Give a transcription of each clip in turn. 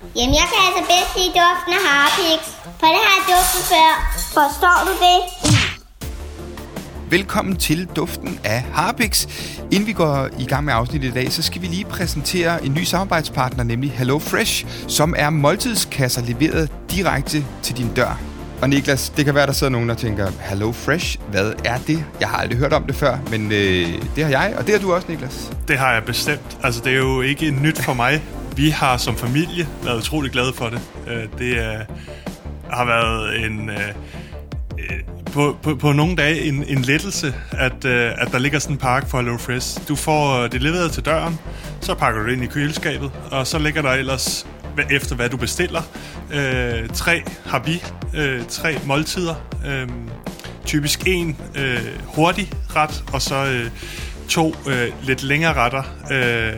Jamen, jeg kan altså bedst lide duften af Harpix, for det har jeg duftet før. Forstår du det? Velkommen til Duften af Harpix. Inden vi går i gang med afsnittet i dag, så skal vi lige præsentere en ny samarbejdspartner, nemlig Hello Fresh, som er måltidskasser leveret direkte til din dør. Og Niklas, det kan være, der sidder nogen, der tænker, Hello Fresh, hvad er det? Jeg har aldrig hørt om det før, men øh, det har jeg, og det har du også, Niklas. Det har jeg bestemt. Altså, det er jo ikke nyt for mig. Vi har som familie været utrolig glade for det. Øh, det er, har været en... Øh, på, på, på nogle dage en, en lettelse, at, at der ligger sådan en pakke for Hello Fresh. Du får det leveret til døren, så pakker du det ind i køleskabet, og så ligger der ellers efter hvad du bestiller. Øh, tre har vi, øh, tre måltider. Øh, typisk en øh, hurtig ret, og så øh, to øh, lidt længere retter, øh,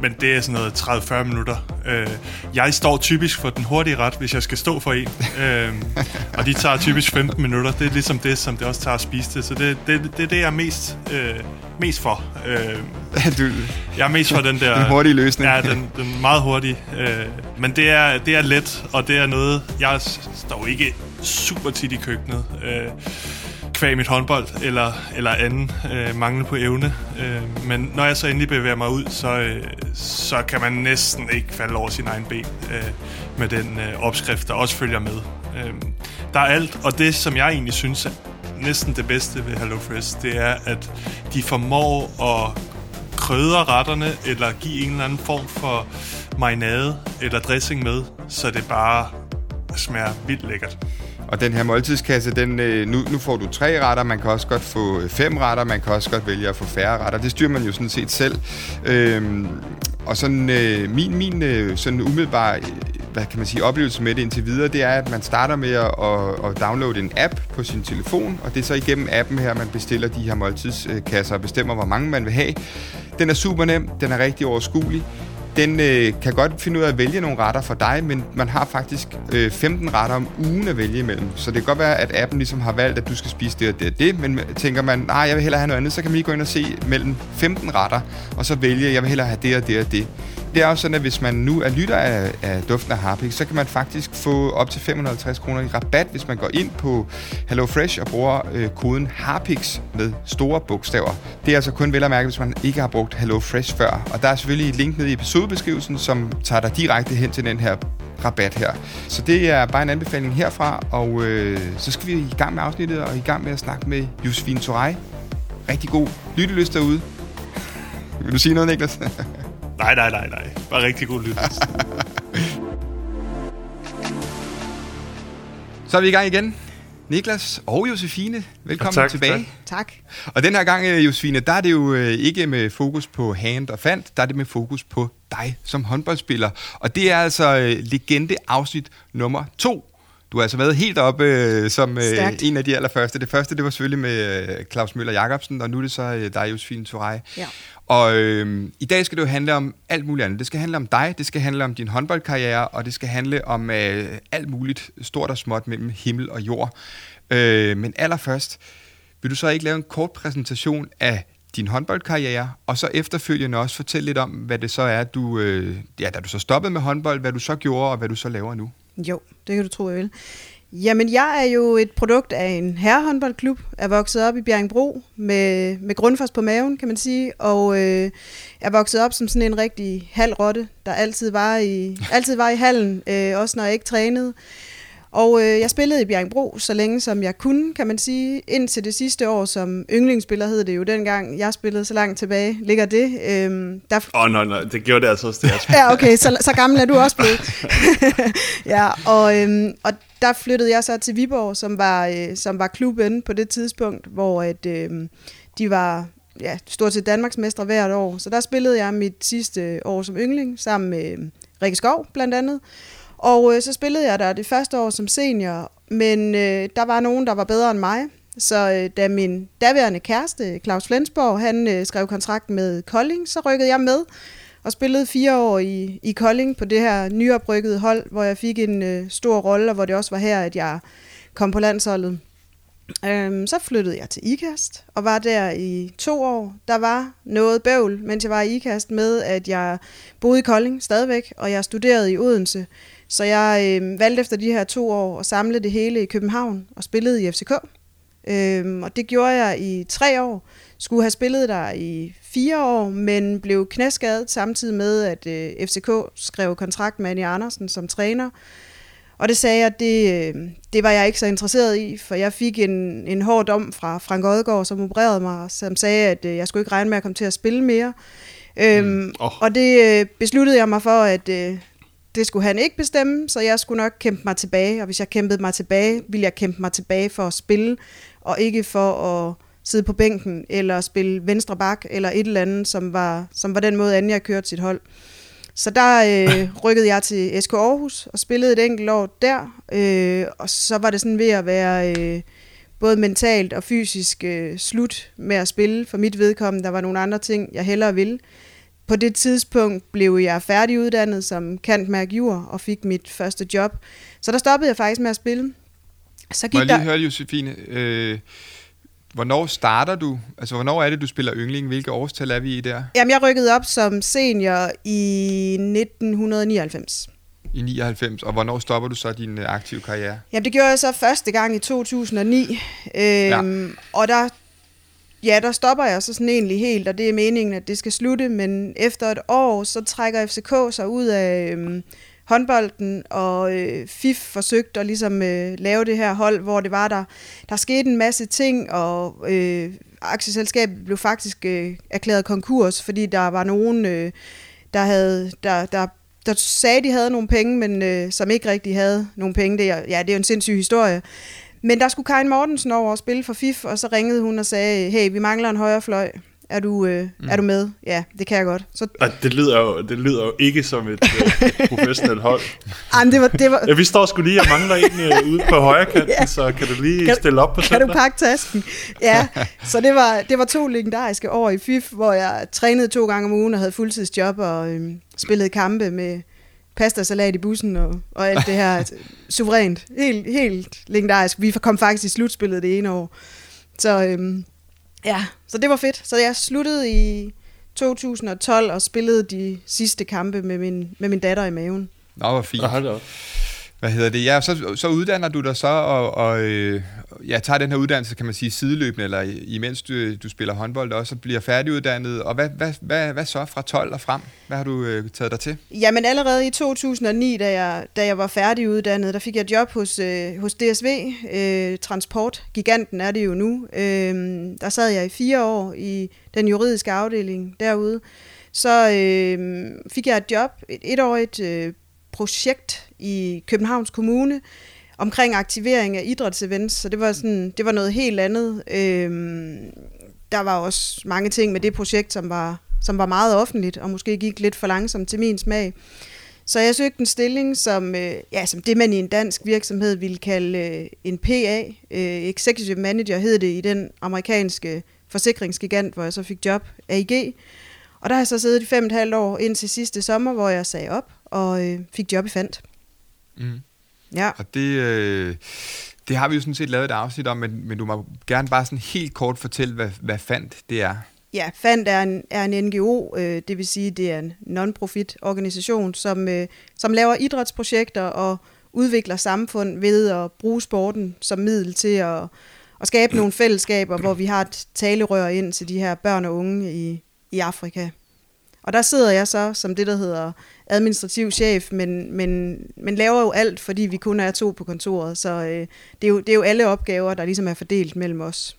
men det er sådan noget 30-40 minutter. Øh, jeg står typisk for den hurtige ret, hvis jeg skal stå for en, øh, og de tager typisk 15 minutter. Det er ligesom det, som det også tager at spise det, så det, det, det er det, jeg er mest, øh, mest for. Øh, du, jeg er mest for den der... Den hurtige løsning. Ja, den, den meget hurtige. Øh, men det er, det er let, og det er noget... Jeg står ikke super tit i køkkenet. Øh, kvæg mit håndbold eller, eller anden øh, mangel på evne. Øh, men når jeg så endelig bevæger mig ud, så, øh, så kan man næsten ikke falde over sin egen ben øh, med den øh, opskrift, der også følger med. Øh, der er alt, og det som jeg egentlig synes er næsten det bedste ved HelloFresh, det er, at de formår at krydre retterne, eller give en eller anden form for marinade eller dressing med, så det bare smager vildt lækkert. Og den her måltidskasse, den, øh, nu, nu får du tre retter, man kan også godt få øh, fem retter, man kan også godt vælge at få færre retter. Det styrer man jo sådan set selv. Øhm, og sådan øh, min, min øh, sådan umiddelbare øh, hvad kan man sige, oplevelse med det indtil videre, det er, at man starter med at, at, at downloade en app på sin telefon, og det er så igennem appen her, man bestiller de her måltidskasser og bestemmer, hvor mange man vil have. Den er super nem, den er rigtig overskuelig den øh, kan godt finde ud af at vælge nogle retter for dig, men man har faktisk øh, 15 retter om ugen at vælge imellem. Så det kan godt være, at appen ligesom har valgt, at du skal spise det og det og det, men tænker man, nej, jeg vil hellere have noget andet, så kan man lige gå ind og se mellem 15 retter, og så vælge, jeg vil hellere have det og det og det det er jo sådan, at hvis man nu er lytter af, af duften af Harpik, så kan man faktisk få op til 550 kroner i rabat, hvis man går ind på HelloFresh og bruger øh, koden Harpix med store bogstaver. Det er altså kun vel at mærke, hvis man ikke har brugt HelloFresh før. Og der er selvfølgelig et link nede i episodebeskrivelsen, som tager dig direkte hen til den her rabat her. Så det er bare en anbefaling herfra, og øh, så skal vi i gang med afsnittet og i gang med at snakke med Josefine Torej. Rigtig god lyttelyst derude. Vil du sige noget, Niklas? Nej, nej, nej, nej. Bare rigtig god lyt. Så er vi i gang igen. Niklas og Josefine, velkommen tak, tilbage. Tak. Og den her gang, øh, Josefine, der er det jo øh, ikke med fokus på hand og fand, der er det med fokus på dig som håndboldspiller. Og det er altså øh, legende afsnit nummer to. Du har altså været helt oppe som Stærkt. en af de allerførste. Det første, det var selvfølgelig med Claus Møller Jacobsen, og nu er det så dig, Josefine Torej. Ja. Og øh, i dag skal det jo handle om alt muligt andet. Det skal handle om dig, det skal handle om din håndboldkarriere, og det skal handle om øh, alt muligt stort og småt mellem himmel og jord. Øh, men allerførst, vil du så ikke lave en kort præsentation af din håndboldkarriere, og så efterfølgende også fortælle lidt om, hvad det så er, du, øh, ja, da du så stoppede med håndbold, hvad du så gjorde, og hvad du så laver nu. Jo, det kan du tro, jeg vil. Jamen, jeg er jo et produkt af en herrehåndboldklub, er vokset op i Bjerringbro med, med grundfors på maven, kan man sige, og øh, er vokset op som sådan en rigtig halvrotte, der altid var i, altid var i hallen, øh, også når jeg ikke trænede. Og øh, jeg spillede i Bjerringbro så længe som jeg kunne, kan man sige, indtil det sidste år som yndlingsspiller hed det jo dengang. Jeg spillede så langt tilbage, ligger det. Øhm, der... Åh oh, nej, nej, det gjorde det altså også, det jeg Ja, okay, så, så gammel er du også blevet. ja, og, øhm, og der flyttede jeg så til Viborg, som var, øh, som var klubben på det tidspunkt, hvor at, øh, de var ja, stort set Danmarks mestre hvert år. Så der spillede jeg mit sidste år som yndling, sammen med Rikke Skov blandt andet. Og øh, så spillede jeg der det første år som senior, men øh, der var nogen, der var bedre end mig. Så øh, da min daværende kæreste, Claus Flensborg, han øh, skrev kontrakt med Kolding, så rykkede jeg med og spillede fire år i, i Kolding på det her nyoprykkede hold, hvor jeg fik en øh, stor rolle, og hvor det også var her, at jeg kom på landsholdet. Øhm, så flyttede jeg til IKAST og var der i to år. Der var noget bøvl, mens jeg var i IKAST med, at jeg boede i Kolding stadigvæk, og jeg studerede i Odense. Så jeg øh, valgte efter de her to år at samle det hele i København og spillede i FCK. Øhm, og det gjorde jeg i tre år. Skulle have spillet der i fire år, men blev knæskadet samtidig med, at øh, FCK skrev kontrakt med Annie Andersen som træner. Og det sagde jeg, det, øh, det var jeg ikke så interesseret i, for jeg fik en, en hård dom fra Frank Odegaard, som opererede mig, som sagde, at øh, jeg skulle ikke regne med at komme til at spille mere. Øhm, mm. oh. Og det øh, besluttede jeg mig for, at det skulle han ikke bestemme, så jeg skulle nok kæmpe mig tilbage. Og hvis jeg kæmpede mig tilbage, ville jeg kæmpe mig tilbage for at spille, og ikke for at sidde på bænken, eller spille venstre bak, eller et eller andet, som var, som var den måde, Anja kørte sit hold. Så der øh, rykkede jeg til SK Aarhus og spillede et enkelt år der, øh, og så var det sådan ved at være øh, både mentalt og fysisk øh, slut med at spille for mit vedkommende. Der var nogle andre ting, jeg hellere ville. På det tidspunkt blev jeg færdiguddannet som kantmærk jur og fik mit første job. Så der stoppede jeg faktisk med at spille. Så gik Må jeg lige der... høre, Josefine, øh, Hvornår starter du? Altså, hvornår er det, du spiller yndling? Hvilke årstal er vi i der? Jamen, jeg rykkede op som senior i 1999. I 99, og hvornår stopper du så din øh, aktive karriere? Jamen, det gjorde jeg så første gang i 2009. Øhm, ja. Og der, ja, der stopper jeg så sådan egentlig helt, og det er meningen, at det skal slutte. Men efter et år, så trækker FCK sig ud af... øh, håndbolden, og øh, FIF forsøgte at ligesom, øh, lave det her hold, hvor det var der, der skete en masse ting, og øh, aktieselskabet blev faktisk øh, erklæret konkurs, fordi der var nogen, øh, der havde, der, der, der sagde, de havde nogle penge, men øh, som ikke rigtig havde nogle penge. Det er, ja, det er jo en sindssyg historie. Men der skulle Karin Mortensen over og spille for FIF, og så ringede hun og sagde, hey, vi mangler en højre fløj. Er du, øh, mm. er du med? Ja, det kan jeg godt. Så... Ej, det, lyder jo, det lyder jo ikke som et øh, professionelt hold. Ej, det var, det var... Ja, vi står skulle lige og mangler en øh, ude på højre kanten, ja. så kan du lige kan, stille op på søndag? Kan du pakke tasken? Ja, så det var, det var to legendariske år i FIF, hvor jeg trænede to gange om ugen og havde fuldtidsjob og øh, spillede kampe med pasta salat i bussen og, og alt det her. Suverænt. Helt, helt legendarisk. Vi kom faktisk i slutspillet det ene år. Så... Øh, Ja, så det var fedt. Så jeg sluttede i 2012 og spillede de sidste kampe med min, med min datter i maven. Nå, hvor fint. Hvad hedder det? Ja, så, så uddanner du dig så, og, og øh, ja, tager den her uddannelse, kan man sige, sideløbende, eller imens du, du spiller håndbold også, så bliver færdiguddannet. Og hvad, hvad, hvad, hvad så fra 12 og frem? Hvad har du øh, taget dig til? Jamen allerede i 2009, da jeg, da jeg var færdiguddannet, der fik jeg job hos, øh, hos DSV, øh, Transport, giganten er det jo nu. Øh, der sad jeg i fire år i den juridiske afdeling derude. Så øh, fik jeg et job, et etårigt øh, projekt i Københavns Kommune omkring aktivering af idrætsevents, så det var, sådan, det var noget helt andet. Øhm, der var også mange ting med det projekt, som var, som var meget offentligt, og måske gik lidt for langsomt til min smag. Så jeg søgte en stilling, som, øh, ja, som det man i en dansk virksomhed ville kalde øh, en PA, øh, Executive Manager hed det i den amerikanske forsikringsgigant, hvor jeg så fik job, AIG. Og der har jeg så siddet i fem og et halvt år indtil sidste sommer, hvor jeg sagde op og øh, fik job i Fandt. Mm. Ja. Og det, øh, det har vi jo sådan set lavet et afsnit om, men, men du må gerne bare sådan helt kort fortælle, hvad, hvad Fandt det er. Ja, FAND er en, er en NGO, øh, det vil sige, det er en non-profit organisation, som, øh, som laver idrætsprojekter og udvikler samfund ved at bruge sporten som middel til at, at skabe nogle fællesskaber, hvor vi har et talerør ind til de her børn og unge i, i Afrika. Og der sidder jeg så som det, der hedder administrativ chef, men, men, men laver jo alt, fordi vi kun er to på kontoret. Så øh, det, er jo, det er jo alle opgaver, der ligesom er fordelt mellem os.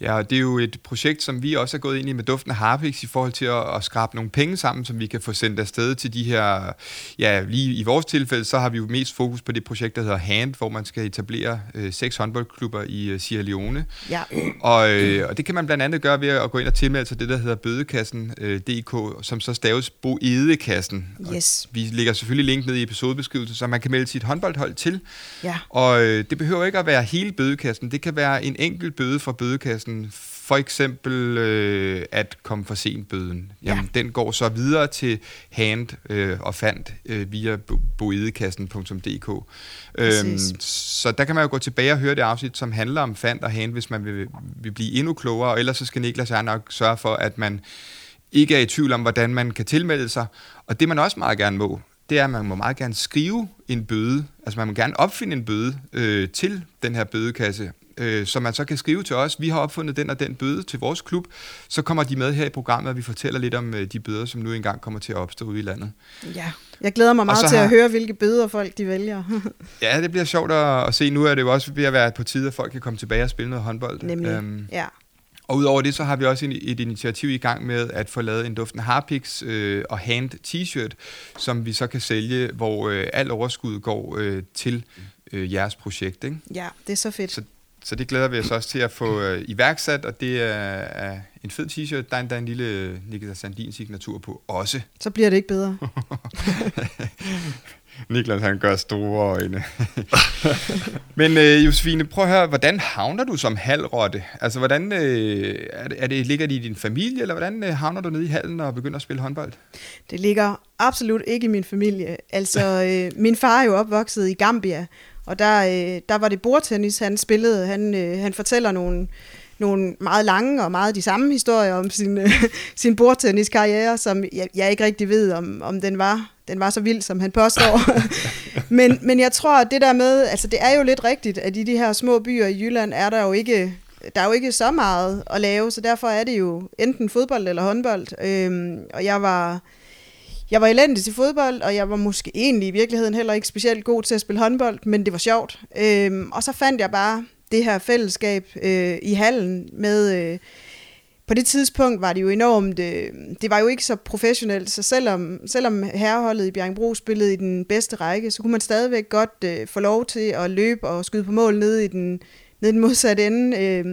Ja, og det er jo et projekt, som vi også er gået ind i med Duften af Harpix i forhold til at, at skrabe nogle penge sammen, som vi kan få sendt afsted til de her, ja, lige i vores tilfælde, så har vi jo mest fokus på det projekt, der hedder HAND, hvor man skal etablere øh, seks håndboldklubber i øh, Sierra Leone. Ja. Og, øh, og det kan man blandt andet gøre ved at gå ind og tilmelde sig det, der hedder bødekassen.dk, øh, som så staves Boedekassen. Yes. Og vi lægger selvfølgelig link ned i episodebeskrivelsen, så man kan melde sit håndboldhold til. Ja. Og øh, det behøver ikke at være hele bødekassen, det kan være en enkelt bøde fra bødekassen for eksempel øh, at komme for sent bøden. Jamen, ja. den går så videre til hand øh, og fandt øh, via boedekassen.dk. Øhm, så der kan man jo gå tilbage og høre det afsnit, som handler om fandt og hand, hvis man vil, vil blive endnu klogere, og ellers så skal Niklas og nok sørge for, at man ikke er i tvivl om, hvordan man kan tilmelde sig. Og det man også meget gerne må, det er, at man må meget gerne skrive en bøde. Altså man må gerne opfinde en bøde øh, til den her bødekasse, øh, som man så kan skrive til os. Vi har opfundet den og den bøde til vores klub. Så kommer de med her i programmet, og vi fortæller lidt om øh, de bøder, som nu engang kommer til at opstå ude i landet. Ja, jeg glæder mig meget til har... at høre, hvilke bøder folk de vælger. ja, det bliver sjovt at, at se. Nu er det jo også ved at være på tide, at folk kan komme tilbage og spille noget håndbold. Nemlig, øhm, ja. Og udover det, så har vi også en, et initiativ i gang med at få lavet en duftende Harpix øh, og Hand t-shirt, som vi så kan sælge, hvor øh, al overskud går øh, til øh, jeres projekt. Ikke? Ja, det er så fedt. Så, så det glæder vi os også til at få øh, iværksat, og det er, er en fed t-shirt. Der er, er en lille Niklas Sandin signatur på også. Så bliver det ikke bedre. Niklas, han gør store øjne. Men øh, Josefine, prøv at høre, hvordan havner du som halvrotte? Altså, hvordan, øh, er, det, er det, ligger det i din familie, eller hvordan øh, havner du nede i hallen og begynder at spille håndbold? Det ligger absolut ikke i min familie. Altså, øh, min far er jo opvokset i Gambia, og der, øh, der var det bordtennis, han spillede. Han, øh, han fortæller nogle nogle meget lange og meget de samme historier om sin, øh, sin bordtenniskarriere, som jeg, jeg ikke rigtig ved, om, om den var den var så vild, som han påstår. men, men jeg tror, at det der med, altså det er jo lidt rigtigt, at i de her små byer i Jylland er der jo ikke, der er jo ikke så meget at lave, så derfor er det jo enten fodbold eller håndbold. Øhm, og jeg var, jeg var elendig til fodbold, og jeg var måske egentlig i virkeligheden heller ikke specielt god til at spille håndbold, men det var sjovt. Øhm, og så fandt jeg bare det her fællesskab øh, i hallen med... Øh, på det tidspunkt var det jo enormt, øh, det var jo ikke så professionelt, så selvom, selvom herreholdet i Bjergbro spillede i den bedste række, så kunne man stadigvæk godt øh, få lov til at løbe og skyde på mål nede i den, nede i den modsatte ende. Øh,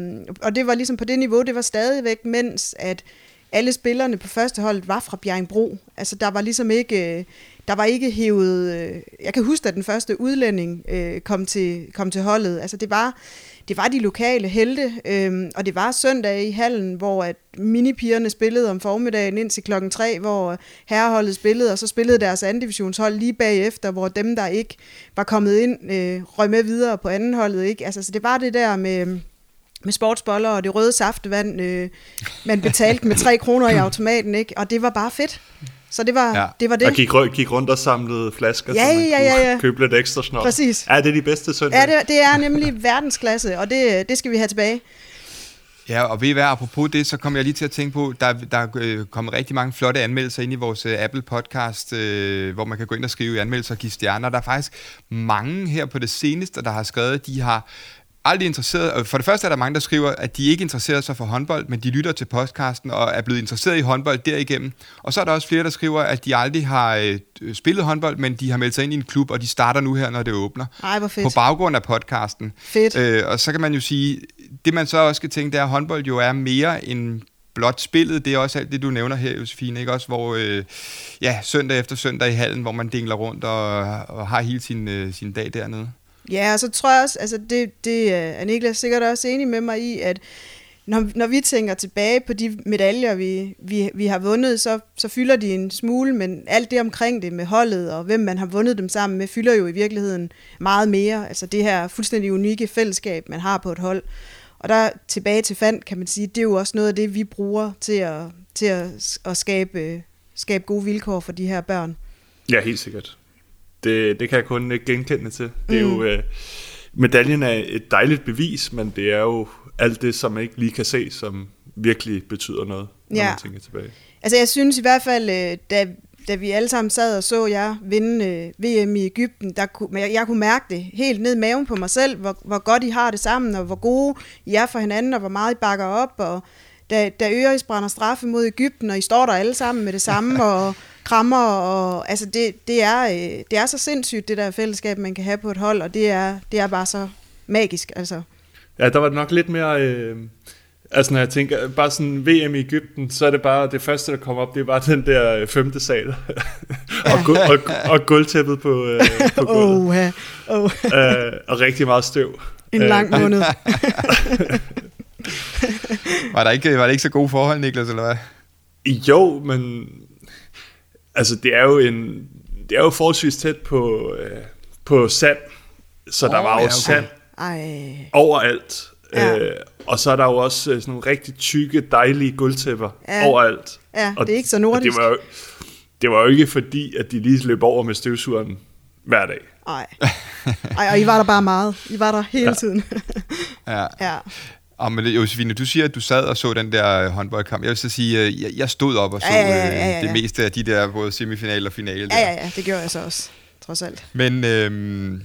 og det var ligesom på det niveau, det var stadigvæk, mens at alle spillerne på første hold var fra Bjergbro. Altså der var ligesom ikke... Øh, der var ikke hævet... Øh, jeg kan huske, at den første udlænding øh, kom, til, kom til holdet. Altså det var det var de lokale helte, øh, og det var søndag i hallen, hvor at minipigerne spillede om formiddagen indtil klokken 3, hvor herreholdet spillede, og så spillede deres anden divisionshold lige bagefter, hvor dem, der ikke var kommet ind, øh, røg med videre på anden holdet. Ikke? Altså, så det var det der med med sportsboller og det røde saftevand, øh, man betalte med 3 kroner i automaten, ikke? og det var bare fedt. Så det var, ja. det, var det. Og gik, gik rundt og samlede flasker, ja, så man ja, ja, ja. købe lidt ekstra snor. Præcis. Ja, det er de bedste søndag. Ja, det, det er nemlig verdensklasse, og det, det skal vi have tilbage. Ja, og ved hvad, apropos det, så kom jeg lige til at tænke på, der, der er øh, kommet rigtig mange flotte anmeldelser ind i vores uh, Apple podcast, uh, hvor man kan gå ind og skrive anmeldelser og give stjerner. Der er faktisk mange her på det seneste, der har skrevet, de har aldrig interesseret. For det første er der mange, der skriver, at de ikke interesserer sig for håndbold, men de lytter til podcasten og er blevet interesseret i håndbold derigennem. Og så er der også flere, der skriver, at de aldrig har øh, spillet håndbold, men de har meldt sig ind i en klub, og de starter nu her, når det åbner. Ej, hvor fedt. På baggrund af podcasten. Fedt. Øh, og så kan man jo sige, det man så også skal tænke, det er, at håndbold jo er mere end blot spillet, det er også alt det, du nævner her, Josefine, ikke? Også hvor, øh, ja, søndag efter søndag i hallen, hvor man dingler rundt og, og har hele sin, øh, sin dag dernede. Ja, og så tror jeg også, altså det, det øh, er Niklas sikkert også enig med mig i, at når, når vi tænker tilbage på de medaljer, vi, vi, vi har vundet, så, så fylder de en smule, men alt det omkring det med holdet og hvem man har vundet dem sammen med, fylder jo i virkeligheden meget mere. Altså det her fuldstændig unikke fællesskab, man har på et hold. Og der tilbage til fandt, kan man sige, det er jo også noget af det, vi bruger til at, til at, at skabe, skabe gode vilkår for de her børn. Ja, helt sikkert. Det, det kan jeg kun genkende til. Det er mm. jo, øh, medaljen er et dejligt bevis, men det er jo alt det, som man ikke lige kan se, som virkelig betyder noget, når ja. man tænker tilbage. Altså jeg synes i hvert fald, øh, da, da vi alle sammen sad og så jer vinde øh, VM i Ægypten, der kunne, jeg, jeg kunne mærke det helt ned i maven på mig selv, hvor, hvor godt I har det sammen, og hvor gode I er for hinanden, og hvor meget I bakker op, og da, da Øres brænder straffe mod Ægypten, og I står der alle sammen med det samme, og krammer, og altså det, det, er, øh, det er så sindssygt, det der fællesskab, man kan have på et hold, og det er, det er bare så magisk, altså. Ja, der var nok lidt mere... Øh, altså når jeg tænker, bare sådan VM i Ægypten, så er det bare, det første, der kommer op, det er bare den der øh, femte sal. og, gu, og, og gulvtæppet på, øh, på gulvet. Oh, ja. oh. øh, og rigtig meget støv. En lang måned. var, der ikke, var der ikke så gode forhold, Niklas, eller hvad? Jo, men altså det er jo en det er jo forholdsvis tæt på øh, på sand, så oh, der var jo ja, okay. sand Ej. overalt. Ja. Øh, og så er der jo også øh, sådan nogle rigtig tykke, dejlige gulvtæpper Ja. overalt. Ja, og, det er ikke så nordisk. Det var, jo, det var jo ikke fordi, at de lige løb over med støvsugeren hver dag. Ej. Ej, og I var der bare meget. I var der hele ja. tiden. Ja. ja. Og men Josefine, du siger, at du sad og så den der øh, håndboldkamp. Jeg vil så sige, øh, jeg, jeg stod op og så Ja, ja, ja, ja, ja. øh, det meste af de der både semifinal og finale. Ja, der. ja, ja, det gjorde jeg så også, trods alt. Men øhm,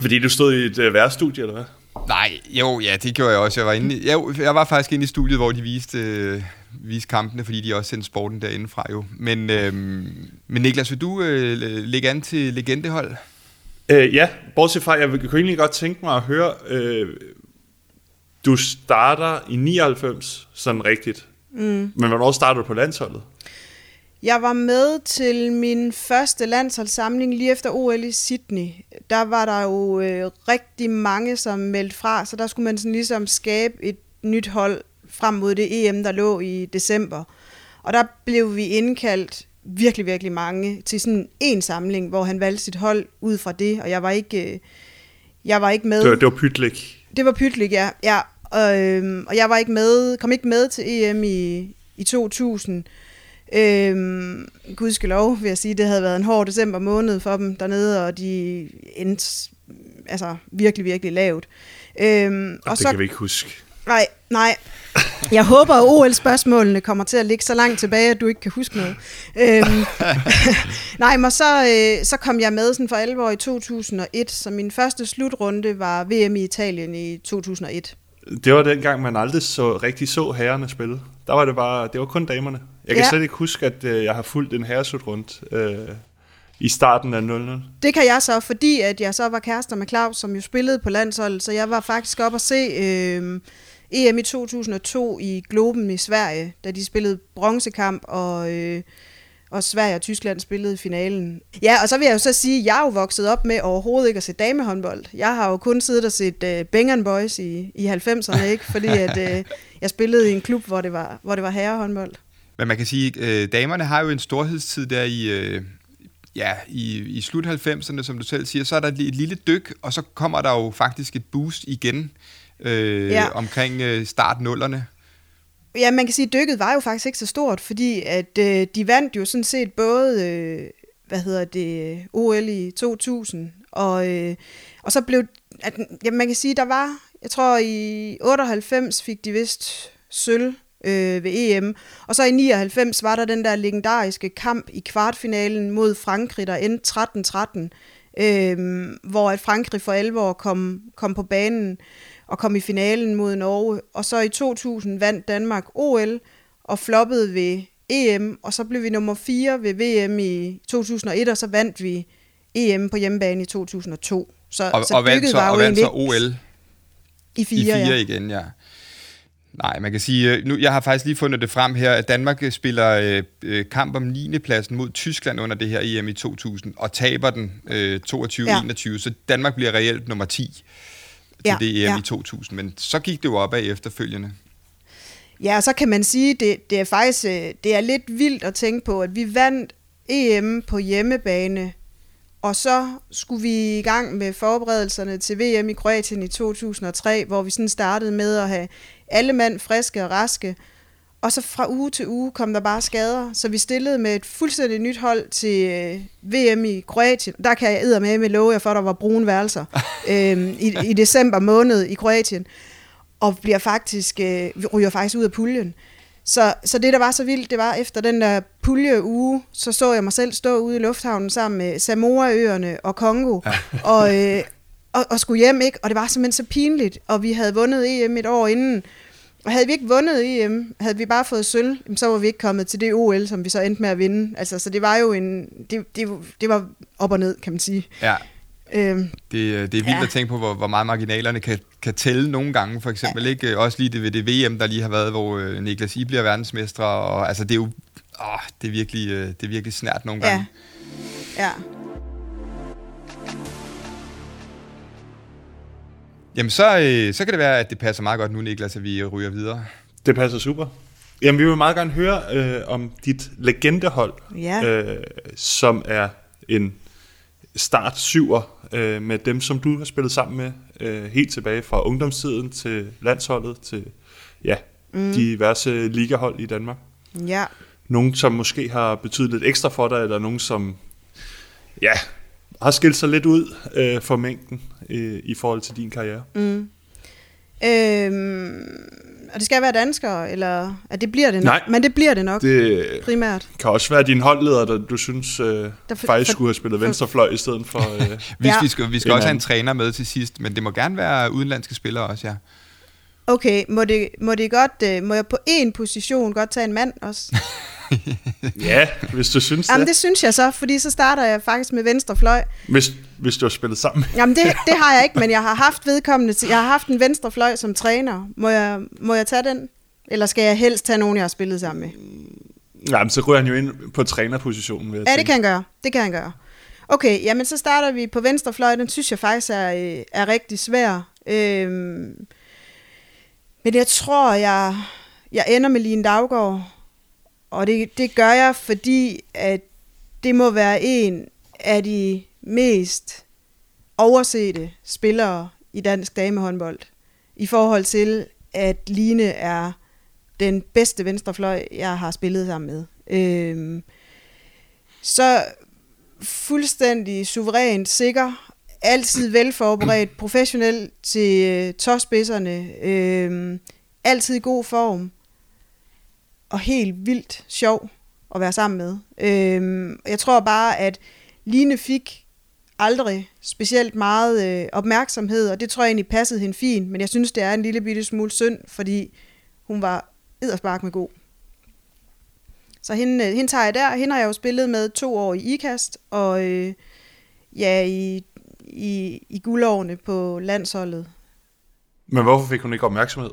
Fordi du stod i et øh, værstudie, eller hvad? nej, jo, ja, det gjorde jeg også. Jeg var, inde, i- jeg, jeg var faktisk inde i studiet, hvor de viste, øh, viste kampene, fordi de også sendte sporten derindefra jo. Men, øhm, men Niklas, vil du øh, lægge an til legendehold? Øh, ja, bortset fra, jeg kunne egentlig godt tænke mig at høre, øh, du starter i 99, sådan rigtigt. Mm. Men hvornår starter du på landsholdet? Jeg var med til min første landsholdssamling lige efter OL i Sydney. Der var der jo øh, rigtig mange, som meldte fra, så der skulle man sådan ligesom skabe et nyt hold frem mod det EM, der lå i december. Og der blev vi indkaldt virkelig, virkelig mange til sådan en samling, hvor han valgte sit hold ud fra det, og jeg var ikke, øh, jeg var ikke med. Det var, det var Pytlik. Det var Pytlik, ja. ja og, øhm, og jeg var ikke med, kom ikke med til EM i, i 2000. Øhm, gudskelov, vil jeg sige, det havde været en hård december måned for dem dernede, og de endte altså, virkelig, virkelig lavt. Øhm, Og, og det kan vi ikke huske. Nej, nej. Jeg håber, at OL-spørgsmålene kommer til at ligge så langt tilbage, at du ikke kan huske noget. Øhm, nej, men så, øh, så kom jeg med sådan for alvor i 2001, så min første slutrunde var VM i Italien i 2001. Det var dengang, man aldrig så, rigtig så herrerne spille. Der var det bare, det var kun damerne. Jeg kan Ja. slet ikke huske, at øh, jeg har fulgt en herresut rundt øh, i starten af 00. Det kan jeg så, fordi at jeg så var kærester med Claus, som jo spillede på landsholdet, så jeg var faktisk op og se øh, EM i 2002 i Globen i Sverige, da de spillede bronzekamp, og, øh, og Sverige og Tyskland spillede i finalen. Ja, og så vil jeg jo så sige, at jeg er jo vokset op med overhovedet ikke at se damehåndbold. Jeg har jo kun siddet og set øh, Bang Boys i, i 90'erne, ikke? fordi at, øh, jeg spillede i en klub, hvor det var, hvor det var herrehåndbold. Men man kan sige, øh, damerne har jo en storhedstid der i, øh, ja, i, i slut 90'erne, som du selv siger. Så er der et lille dyk, og så kommer der jo faktisk et boost igen øh, ja. omkring øh, start nullerne. Ja, man kan sige, at dykket var jo faktisk ikke så stort, fordi at øh, de vandt jo sådan set både, øh, hvad hedder det, OL i 2000, og, øh, og så blev, at, ja, man kan sige, der var, jeg tror i 98 fik de vist sølv øh, ved EM, og så i 99 var der den der legendariske kamp i kvartfinalen mod Frankrig, der endte 13-13, øh, hvor at Frankrig for alvor kom, kom på banen og kom i finalen mod Norge. Og så i 2000 vandt Danmark OL og floppede ved EM, og så blev vi nummer 4 ved VM i 2001, og så vandt vi EM på hjemmebane i 2002. Så, Og, så og vandt så, var og vandt så OL i fire, i fire ja. igen, ja. Nej, man kan sige, øh, nu, jeg har faktisk lige fundet det frem her, at Danmark øh, spiller øh, øh, kamp om 9. pladsen mod Tyskland under det her EM i 2000, og taber den øh, 22-21, ja. så Danmark bliver reelt nummer 10 til Ja, det EM ja. i 2000, men så gik det jo opad efterfølgende. Ja, og så kan man sige, det, det er faktisk øh, det er lidt vildt at tænke på, at vi vandt EM på hjemmebane, og så skulle vi i gang med forberedelserne til VM i Kroatien i 2003, hvor vi sådan startede med at have alle mand friske og raske, og så fra uge til uge kom der bare skader, så vi stillede med et fuldstændig nyt hold til øh, VM i Kroatien. Der kan jeg med med love jer for, at der var brune værelser øh, i, i december måned i Kroatien og bliver faktisk, øh, vi ryger faktisk ud af puljen. Så, så det, der var så vildt, det var efter den der puljeuge, så så jeg mig selv stå ude i lufthavnen sammen med Samoa-øerne og Kongo, ja. og, øh, og, og skulle hjem, ikke? Og det var simpelthen så pinligt, og vi havde vundet EM et år inden, havde vi ikke vundet EM, havde vi bare fået sølv, så var vi ikke kommet til det OL, som vi så endte med at vinde. Altså, så det var jo en, det, det, det var op og ned, kan man sige. Ja, Øhm, det, øh, det er vildt Ja. at tænke på, hvor, hvor meget marginalerne kan, kan tælle nogle gange, for eksempel. Ja. Ikke? Også lige det ved det VM, der lige har været, hvor øh, Niklas I bliver verdensmestre, og altså det er jo åh, det er virkelig, øh, det er virkelig snært nogle gange. ja, ja. Jamen, så, øh, så kan det være, at det passer meget godt nu, Niklas, at vi ryger videre. Det passer super. Jamen, vi vil meget gerne høre øh, om dit legendehold, Ja. øh, som er en start syver øh, med dem, som du har spillet sammen med, øh, helt tilbage fra ungdomstiden til landsholdet, til ja, mm. diverse ligahold i Danmark. Ja, Nogen, som måske har betydet lidt ekstra for dig, eller nogen, som ja, har skilt sig lidt ud øh, for mængden øh, i forhold til din karriere. Mm. Øhm, og det skal være danskere, eller at det bliver det nok. Nej. Men det bliver det nok Det primært. kan også være din holdleder, der du synes øh, Der for- faktisk for- skulle have spillet for- venstrefløj i stedet for... Øh, Hvis Ja. vi skal, vi skal også have en træner med til sidst, men det må gerne være udenlandske spillere også, ja. Okay, må det, må det godt, øh, må jeg på én position godt tage en mand også? ja, hvis du synes Jamen det. det synes jeg så, fordi så starter jeg faktisk med venstre fløj. Hvis, hvis du har spillet sammen. Jamen det, det har jeg ikke, men jeg har haft vedkommende, til, jeg har haft en venstre fløj som træner. Må jeg, må jeg tage den? Eller skal jeg helst tage nogen, jeg har spillet sammen med? Jamen, så ryger han jo ind på trænerpositionen, jeg Ja, det tænke. kan han gøre. Det kan han gøre. Okay, jamen så starter vi på venstre fløj. Den synes jeg faktisk er, øh, er rigtig svær. Øhm, men jeg tror, jeg, jeg ender med Line Daggaard. Og det, det gør jeg, fordi at det må være en af de mest oversete spillere i dansk damehåndbold. I forhold til, at Line er den bedste venstrefløj, jeg har spillet sammen med. Øhm, så fuldstændig suverænt sikker, altid velforberedt, professionel til øh, tåspidserne, øh, altid i god form, og helt vildt sjov at være sammen med. Øh, jeg tror bare, at Line fik aldrig specielt meget øh, opmærksomhed, og det tror jeg egentlig passede hende fint, men jeg synes, det er en lille bitte smule synd, fordi hun var edderspark med god. Så hende, øh, hende tager jeg der. Hende har jeg jo spillet med to år i IKAST, og øh, ja, i, i, i guldårene på landsholdet. Men hvorfor fik hun ikke opmærksomhed?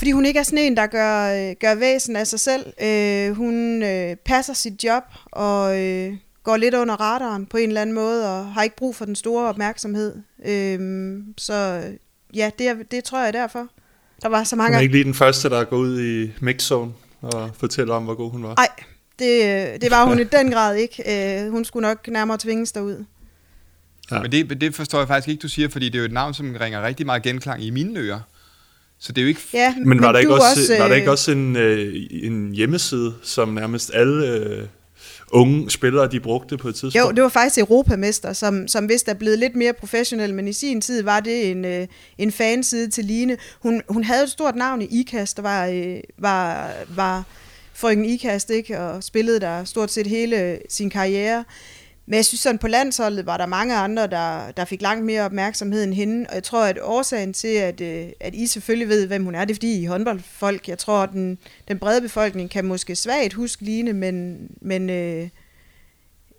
Fordi hun ikke er sådan en, der gør, øh, gør væsen af sig selv. Øh, hun øh, passer sit job og øh, går lidt under radaren på en eller anden måde, og har ikke brug for den store opmærksomhed. Øh, så ja, det, er- det tror jeg er derfor. Der var så Hun mange... er ikke lige den første, der går ud i mixzone og fortæller om, hvor god hun var. Nej, det, øh, det var hun i den grad ikke. Øh, hun skulle nok nærmere tvinges derud. Ja. Men det, det forstår jeg faktisk ikke, du siger, fordi det er jo et navn, som ringer rigtig meget genklang i mine ører. Så det er jo ikke... Ja, Men var, der, ikke også, også, var der øh, ikke også en, øh, en hjemmeside, som nærmest alle øh, unge spillere, de brugte på et tidspunkt? Jo, det var faktisk Europamester, som, som vist er blevet lidt mere professionel, men i sin tid var det en, øh, en fanside til Line. Hun, hun havde et stort navn i IKAST, der var, øh, var, var frøken IKAST, ikke? og spillede der stort set hele sin karriere. Men jeg synes sådan, på landsholdet var der mange andre, der, der fik langt mere opmærksomhed end hende, og jeg tror, at årsagen til, at, øh, at I selvfølgelig ved, hvem hun er, det er fordi I er håndboldfolk. Jeg tror, at den, den brede befolkning kan måske svagt huske Line, men, men øh,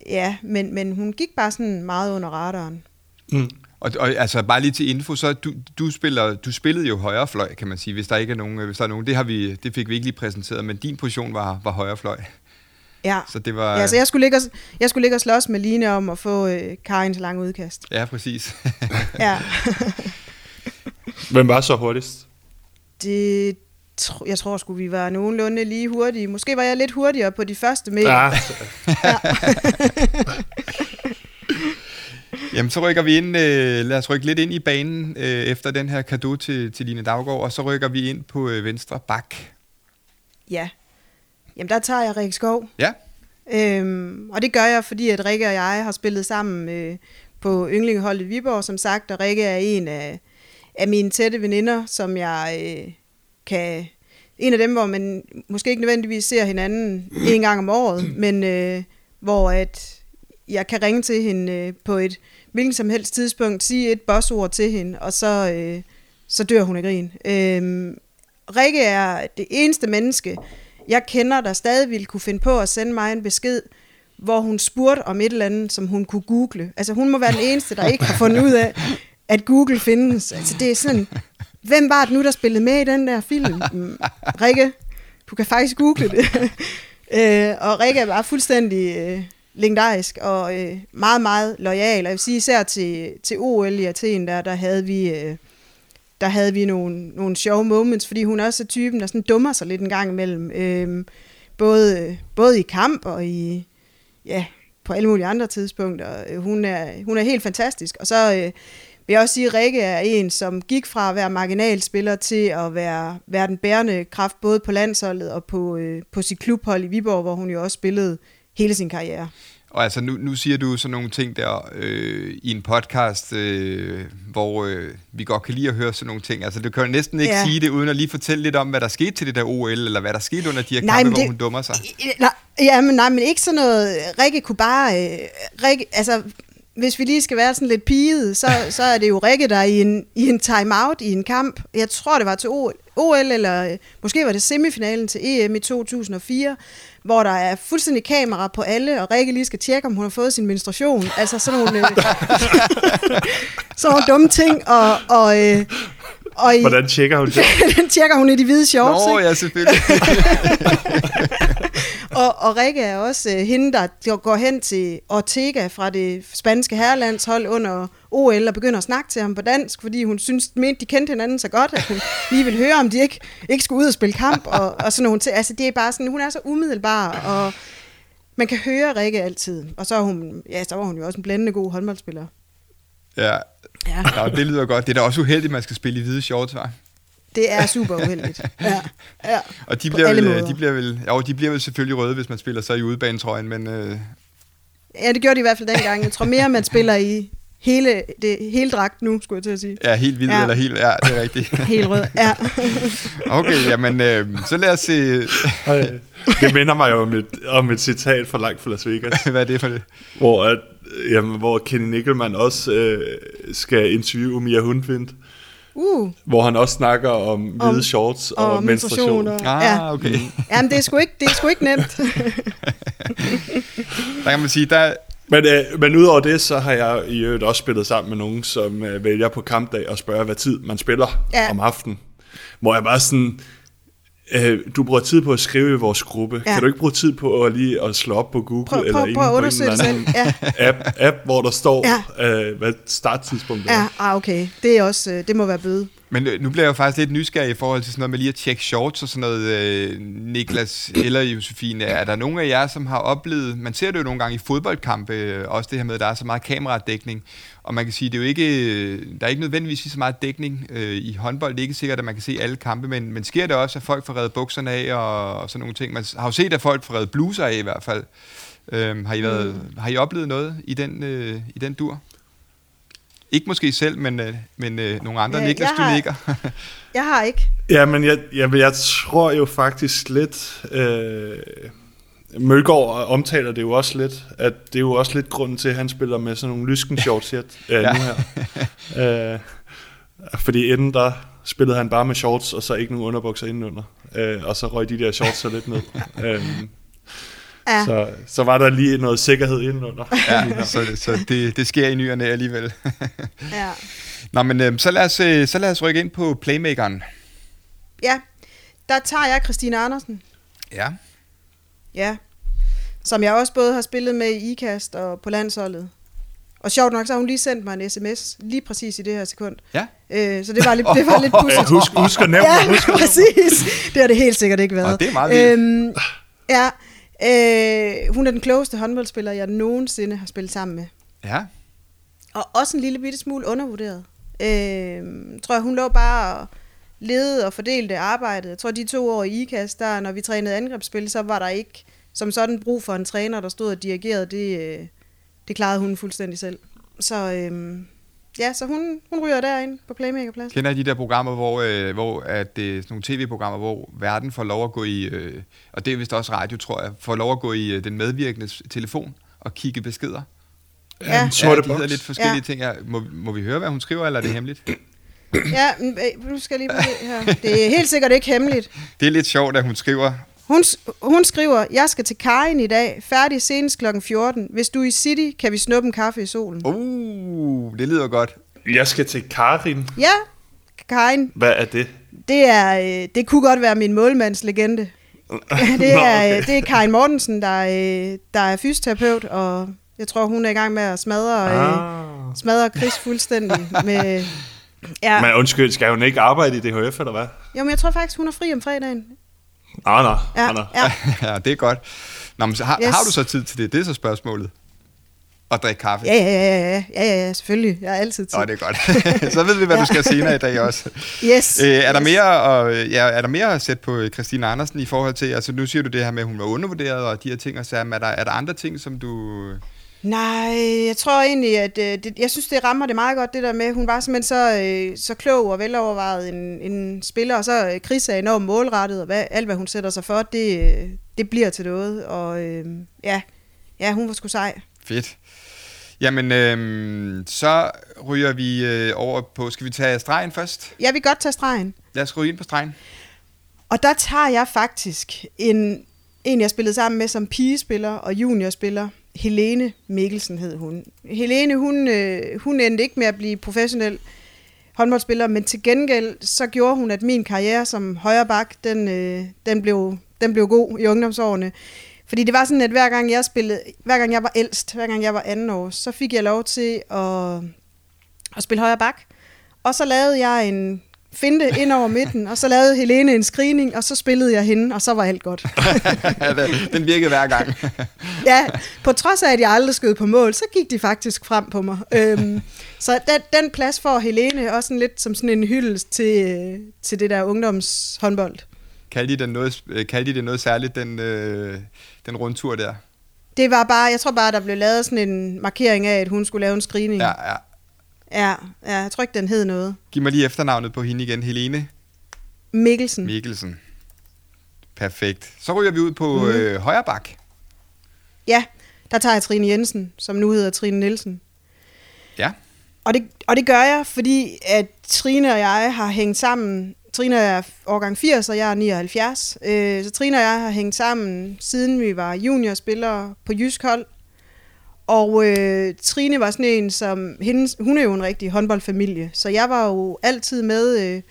Ja, men, men hun gik bare sådan meget under radaren. Mm. Og, og altså bare lige til info, så du, du, spiller, du spillede jo højrefløj, kan man sige, hvis der ikke er nogen, øh, hvis der er nogen. Det, har vi, det fik vi ikke lige præsenteret, men din position var, var højrefløj. Ja, Så det var... ja så jeg skulle, ligge og, jeg skulle ligge og slås med Line om at få øh, Karins lange udkast. Ja, præcis. Ja, Hvem var så hurtigst? det, tro- jeg tror sgu, vi var nogenlunde lige hurtige. Måske var jeg lidt hurtigere på de første meter. Ja, Jamen, så rykker vi ind, øh, lad os rykke lidt ind i banen øh, efter den her kado til, til Line Daggaard, og så rykker vi ind på øh, venstre bak. ja. Jamen, der tager jeg Rik Skov. Ja, Øhm, og det gør jeg, fordi at Rikke og jeg har spillet sammen øh, på yndlingeholdet Viborg, som sagt, og Rikke er en af, af mine tætte veninder, som jeg øh, kan... En af dem, hvor man måske ikke nødvendigvis ser hinanden en gang om året, men øh, hvor at jeg kan ringe til hende øh, på et hvilken som helst tidspunkt, sige et bossord til hende, og så, øh, så dør hun af grin. Øh, Rikke er det eneste menneske, jeg kender, der stadig ville kunne finde på at sende mig en besked, hvor hun spurgte om et eller andet, som hun kunne google. Altså hun må være den eneste, der ikke har fundet ud af, at Google findes. Altså det er sådan, hvem var det nu, der spillede med i den der film? Mm, Rikke, du kan faktisk google det. øh, og Rikke er bare fuldstændig øh, legendarisk og øh, meget, meget lojal. Og jeg vil sige, især til, til OL i Athen, der, der havde vi... Øh, der havde vi nogle, nogle sjove moments, fordi hun også er typen, der sådan dummer sig lidt en gang imellem. Øh, både, både i kamp og i, ja, på alle mulige andre tidspunkter. Øh, hun er, hun er helt fantastisk. Og så øh, vil jeg også sige, at Rikke er en, som gik fra at være marginalspiller til at være, være den bærende kraft, både på landsholdet og på, øh, på sit klubhold i Viborg, hvor hun jo også spillede hele sin karriere. Og altså, nu, nu siger du sådan nogle ting der øh, i en podcast, øh, hvor øh, vi godt kan lide at høre sådan nogle ting. Altså, du kan jo næsten ikke ja. sige det, uden at lige fortælle lidt om, hvad der skete til det der OL, eller hvad der skete under de her nej, kampe, det, hvor hun dummer sig. Nej, ja, men, nej, men ikke sådan noget... Rikke kunne bare... Øh, Rikke, altså, hvis vi lige skal være sådan lidt piget, så, så er det jo Rikke, der er i en, i en time-out i en kamp. Jeg tror, det var til OL, OL, eller øh, måske var det semifinalen til EM i 2004, hvor der er fuldstændig kamera på alle, og Rikke lige skal tjekke, om hun har fået sin menstruation. Altså sådan nogle, øh, sådan nogle dumme ting. Og, og, øh, og i, Hvordan tjekker hun det? den tjekker hun i de hvide shorts. Nå, ja, selvfølgelig. og, og Rikke er også øh, hende, der går hen til Ortega fra det spanske herrelandshold under OL og begynder at snakke til ham på dansk, fordi hun synes, mente, de kendte hinanden så godt, at hun lige ville høre, om de ikke, ikke skulle ud og spille kamp og, og sådan nogle ting. Altså, det er bare sådan, hun er så umiddelbar, og man kan høre Rikke altid. Og så, er hun, ja, så var hun jo også en blændende god håndboldspiller. Ja, ja. Nå, det lyder godt. Det er da også uheldigt, at man skal spille i hvide shorts, var. Det er super uheldigt. Ja. Ja. Og de bliver, vel, de, bliver vel, jo, de bliver vel selvfølgelig røde, hvis man spiller så i udebanetrøjen, men... Øh... Ja, det gjorde de i hvert fald dengang. Jeg tror mere, man spiller i hele, det, hele dragt nu, skulle jeg til at sige. Ja, helt hvid ja. eller helt, ja, det er rigtigt. helt rød, ja. okay, jamen, øh, så lad os se. det minder mig jo om et, om et citat fra Langt fra Las Vegas. Hvad er det for det? Hvor, at, jamen, hvor Kenny Nickelman også øh, skal interviewe Mia Hundvind. Uh. Hvor han også snakker om hvide om, shorts og, og menstruation. Ah, ja. okay. Jamen, det er sgu ikke, det er sgu ikke nemt. der kan man sige, der, men, øh, men udover det, så har jeg i øvrigt også spillet sammen med nogen, som øh, vælger på kampdag og spørger, hvad tid man spiller ja. om aftenen. Hvor jeg bare sådan, øh, du bruger tid på at skrive i vores gruppe. Ja. Kan du ikke bruge tid på at lige at slå op på Google prøv, eller prøv, prøv på en eller anden ja. app, app, hvor der står, ja. øh, hvad starttidspunktet er? Ja, ah, okay. Det, er også, øh, det må være bøde. Men øh, nu bliver jeg jo faktisk lidt nysgerrig i forhold til sådan noget med lige at tjekke shorts og sådan noget. Øh, Niklas eller Josefine, er der nogen af jer, som har oplevet, man ser det jo nogle gange i fodboldkampe, øh, også det her med, at der er så meget kameradækning, og man kan sige, det er jo ikke, der er ikke nødvendigvis så meget dækning øh, i håndbold. Det er ikke sikkert, at man kan se alle kampe, men, men sker det også, at folk får reddet bukserne af og, og sådan nogle ting? Man har jo set, at folk får reddet bluser af i hvert fald. Øh, har, I været, mm. har I oplevet noget i den, øh, i den dur? Ikke måske selv, men, øh, men øh, nogle andre. Ja, Niklas, du nikker. jeg har ikke. Ja, men jeg, jeg, jeg tror jo faktisk lidt... Øh, Mølgaard omtaler det jo også lidt, at det er jo også lidt grunden til, at han spiller med sådan nogle lysken shorts øh, ja. nu her. øh, fordi inden der spillede han bare med shorts, og så ikke nogen underbukser indenunder. Øh, og så røg de der shorts så lidt ned. øh, Ja. Så, så var der lige noget sikkerhed indenunder. Ja, så, så det, det sker i nyerne alligevel. ja. Nå, men øh, så, lad os, øh, så lad os rykke ind på playmakeren. Ja, der tager jeg Christine Andersen. Ja. Ja, som jeg også både har spillet med i IKAST og på landsholdet. Og sjovt nok, så har hun lige sendt mig en sms, lige præcis i det her sekund. Ja. Øh, så det var lidt, det var lidt pudsigt. husk, husk at nævne Ja, husk præcis. Det har det helt sikkert ikke været. Og det er meget vildt. Øhm, ja, Øh, hun er den klogeste håndboldspiller, jeg nogensinde har spillet sammen med. Ja. Og også en lille bitte smule undervurderet. Øh, tror jeg, hun lå bare og ledede og fordelte arbejdet. Jeg tror, de to år i IKAS, der når vi trænede angrebsspil, så var der ikke som sådan brug for en træner, der stod og dirigerede. Det, øh, det klarede hun fuldstændig selv. Så øh, ja, så hun, hun ryger derind på Playmakerpladsen. Kender I de der programmer, hvor, øh, hvor at det er sådan nogle tv-programmer, hvor verden får lov at gå i, øh, og det er vist også radio, tror jeg, får lov at gå i øh, den medvirkende telefon og kigge beskeder? Ja, ja, ja de hedder lidt forskellige ja. ting. Ja, må, må vi høre, hvad hun skriver, eller er det hemmeligt? Ja, øh, nu skal jeg lige på det her. Det er helt sikkert ikke hemmeligt. Det er lidt sjovt, at hun skriver, hun, hun skriver, jeg skal til Karin i dag, færdig senest kl. 14. Hvis du er i City, kan vi snuppe en kaffe i solen. Uh, det lyder godt. Jeg skal til Karin? Ja, Karin. Hvad er det? Det, er, øh, det kunne godt være min målmandslegende. det, er, okay. det er Karin Mortensen, der, øh, der er fysioterapeut, og jeg tror, hun er i gang med at smadre, øh, ah. smadre Chris fuldstændig med Ja. Men undskyld, skal hun ikke arbejde i DHF, eller hvad? Jo, men jeg tror faktisk, hun er fri om fredagen. Nej, nej. Ja, nej, nej. ja. ja, det er godt. Nå, men så har, Yes. har du så tid til det? Det er så spørgsmålet. At drikke kaffe? Ja, ja, ja, ja, ja, ja, ja, selvfølgelig. Jeg har altid tid. Nå, det er godt. så ved vi, hvad du skal senere i dag også. Yes. Øh, er, der yes. mere at, ja, er der mere at sætte på øh, Christine Andersen i forhold til, altså nu siger du det her med, at hun var undervurderet, og de her ting og sager, men er der, er der andre ting, som du... Nej, jeg tror egentlig, at øh, det, jeg synes, det rammer det meget godt, det der med, hun var simpelthen så, øh, så klog og velovervejet en, en spiller, og så øh, Chris er enormt målrettet, og hvad, alt, hvad hun sætter sig for, det, øh, det bliver til noget, og øh, ja, ja, hun var sgu sej. Fedt. Jamen, øh, så ryger vi øh, over på, skal vi tage stregen først? Jeg vil godt tage stregen. Lad os ryge ind på stregen. Og der tager jeg faktisk en, en jeg spillede sammen med som pigespiller og juniorspiller. Helene Mikkelsen hed hun. Helene, hun, øh, hun endte ikke med at blive professionel håndboldspiller, men til gengæld så gjorde hun, at min karriere som højre bak, den, øh, den, blev, den blev god i ungdomsårene. Fordi det var sådan, at hver gang jeg spillede, hver gang jeg var ældst, hver gang jeg var anden år, så fik jeg lov til at, at spille højre bak. Og så lavede jeg en finte ind over midten, og så lavede Helene en screening, og så spillede jeg hende, og så var alt godt. Den virkede hver gang. ja, på trods af, at jeg aldrig skød på mål, så gik de faktisk frem på mig. Øhm, så den, den plads får Helene også sådan lidt som sådan en hyldest til, øh, til det der ungdomshåndbold. Kaldte I, den noget, øh, kaldte I det noget særligt, den, øh, den rundtur der? Det var bare, jeg tror bare, der blev lavet sådan en markering af, at hun skulle lave en screening. Ja, ja. Ja, ja jeg tror ikke, den hed noget. Giv mig lige efternavnet på hende igen. Helene Mikkelsen. Mikkelsen. Perfekt. Så ryger vi ud på mm. øh, højre bak. Ja, der tager jeg Trine Jensen, som nu hedder Trine Nielsen. Ja. Og det, og det gør jeg, fordi at Trine og jeg har hængt sammen. Trine er årgang 80, og jeg er 79. Øh, så Trine og jeg har hængt sammen, siden vi var juniorspillere på Jysk hold. Og øh, Trine var sådan en, som... Hendes, hun er jo en rigtig håndboldfamilie, så jeg var jo altid med øh,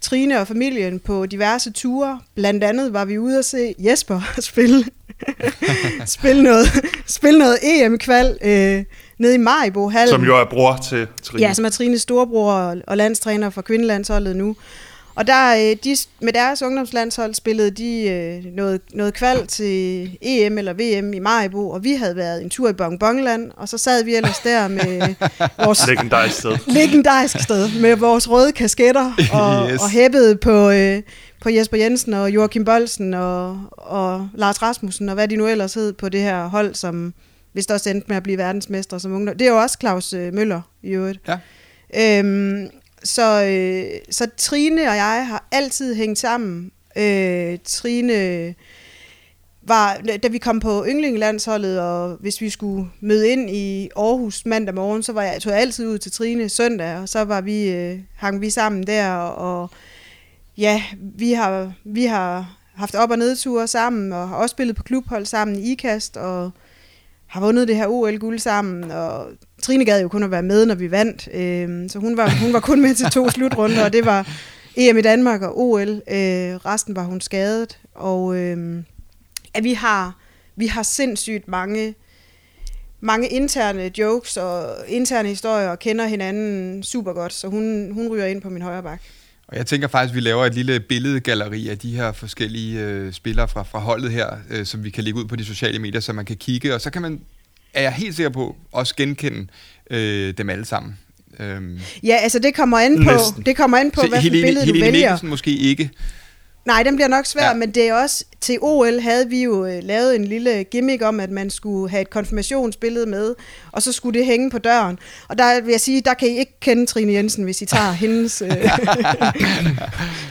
Trine og familien på diverse ture. Blandt andet var vi ude at se Jesper spille, spille noget, spille noget EM-kval øh, nede i Maribo Hallen. Som jo er bror til Trine. Ja, som er Trines storebror og, og landstræner for kvindelandsholdet nu. Og der, øh, de, med deres ungdomslandshold spillede de øh, noget, noget kval til EM eller VM i Maribo, og vi havde været en tur i Bongbongland, og så sad vi ellers der med vores Legendarisk sted. legendarisk sted, med vores røde kasketter, og, Yes. og hæppede på, øh, på Jesper Jensen og Joachim Bolsen og, og Lars Rasmussen, og hvad de nu ellers hed på det her hold, som vist også endte med at blive verdensmester som ungdom. Det er jo også Claus Møller i øvrigt. Ja. Øhm, så, øh, så Trine og jeg har altid hængt sammen. Øh, Trine var, da vi kom på yndlingelandsholdet, og hvis vi skulle møde ind i Aarhus mandag morgen, så var jeg, tog jeg altid ud til Trine søndag, og så var vi, øh, hang vi sammen der, og ja, vi har, vi har haft op- og nedture sammen, og har også spillet på klubhold sammen i IKAST, og har vundet det her OL-guld sammen, og Trine gad jo kun at være med, når vi vandt, øh, så hun var, hun var kun med til to slutrunder, og det var EM i Danmark og OL. Øh, resten var hun skadet, og øh, at vi har, vi har sindssygt mange, mange interne jokes og interne historier, og kender hinanden super godt, så hun, hun ryger ind på min højre bak. Og jeg tænker faktisk, at vi laver et lille billedgalleri af de her forskellige øh, spillere fra, fra holdet her, øh, som vi kan lægge ud på de sociale medier, så man kan kigge, og så kan man, er jeg helt sikker på, også genkende øh, dem alle sammen. Øhm, Ja, altså det kommer an på, Næsten. det kommer an på så hvad for Helene, billede du Helene vælger. Mikkelsen måske ikke. Nej, den bliver nok svær, Ja. men det er også, til OL havde vi jo øh, lavet en lille gimmick om, at man skulle have et konfirmationsbillede med, og så skulle det hænge på døren. Og der vil jeg sige, der kan I ikke kende Trine Jensen, hvis I tager hendes øh,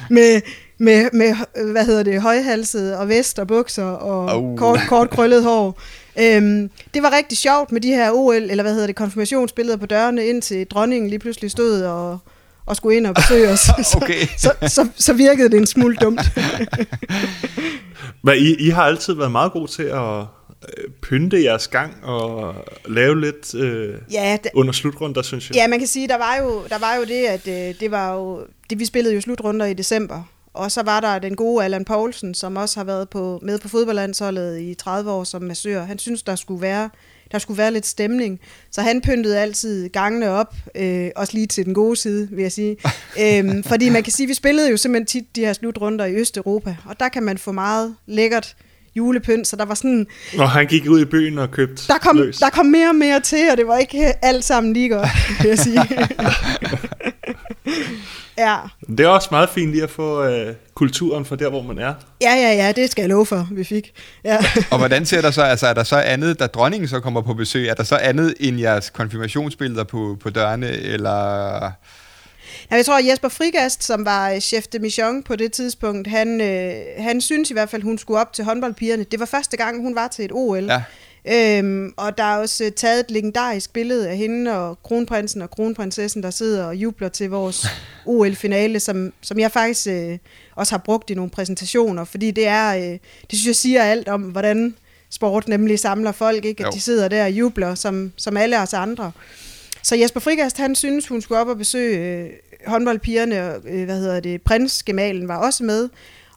med, med, med, øh, hvad hedder det, højhalset og vest og bukser og oh. kort, kort krøllet hår. Øhm, det var rigtig sjovt med de her OL, eller hvad hedder det, konfirmationsbilleder på dørene, indtil dronningen lige pludselig stod og, og skulle ind og besøge os. Så, Okay. så, så, så virkede det en smule dumt. Men I, I har altid været meget gode til at øh, pynte jeres gang og lave lidt øh, Ja, d- under slutrunder, synes jeg. ja, man kan sige, der var jo, der var jo det, at øh, det var jo, det, vi spillede jo slutrunder i december, og så var der den gode Allan Poulsen, som også har været på, med på fodboldlandsholdet i 30 år som massør. Han synes, der skulle være der skulle være lidt stemning. Så han pyntede altid gangene op, øh, også lige til den gode side, vil jeg sige. øhm, fordi man kan sige, vi spillede jo simpelthen tit de her slutrunder i Østeuropa, og der kan man få meget lækkert julepynt, så der var sådan... Og han gik ud i byen og købte Der kom, løs. der kom mere og mere til, og det var ikke alt sammen lige godt, vil jeg sige. ja. Det er også meget fint lige at få øh, kulturen fra der, hvor man er. ja, ja, ja, det skal jeg love for, vi fik. Ja. Og hvordan ser der så, altså er der så andet, da dronningen så kommer på besøg, er der så andet end jeres konfirmationsbilleder på, på dørene, eller... Ja, jeg tror, at Jesper Frigast, som var øh, chef de mission på det tidspunkt, han, øh, han synes i hvert fald, hun skulle op til håndboldpigerne. Det var første gang, hun var til et OL. Ja. Øhm, og der er også øh, taget et legendarisk billede af hende og kronprinsen og kronprinsessen, der sidder og jubler til vores OL-finale, som, som jeg faktisk øh, også har brugt i nogle præsentationer, fordi det er, øh, det synes jeg siger alt om, hvordan sport nemlig samler folk, ikke? at Jo. de sidder der og jubler, som, som alle os andre. Så Jesper Frigast, han synes, hun skulle op og besøge øh, håndboldpigerne, og øh, hvad hedder det, prinsgemalen var også med.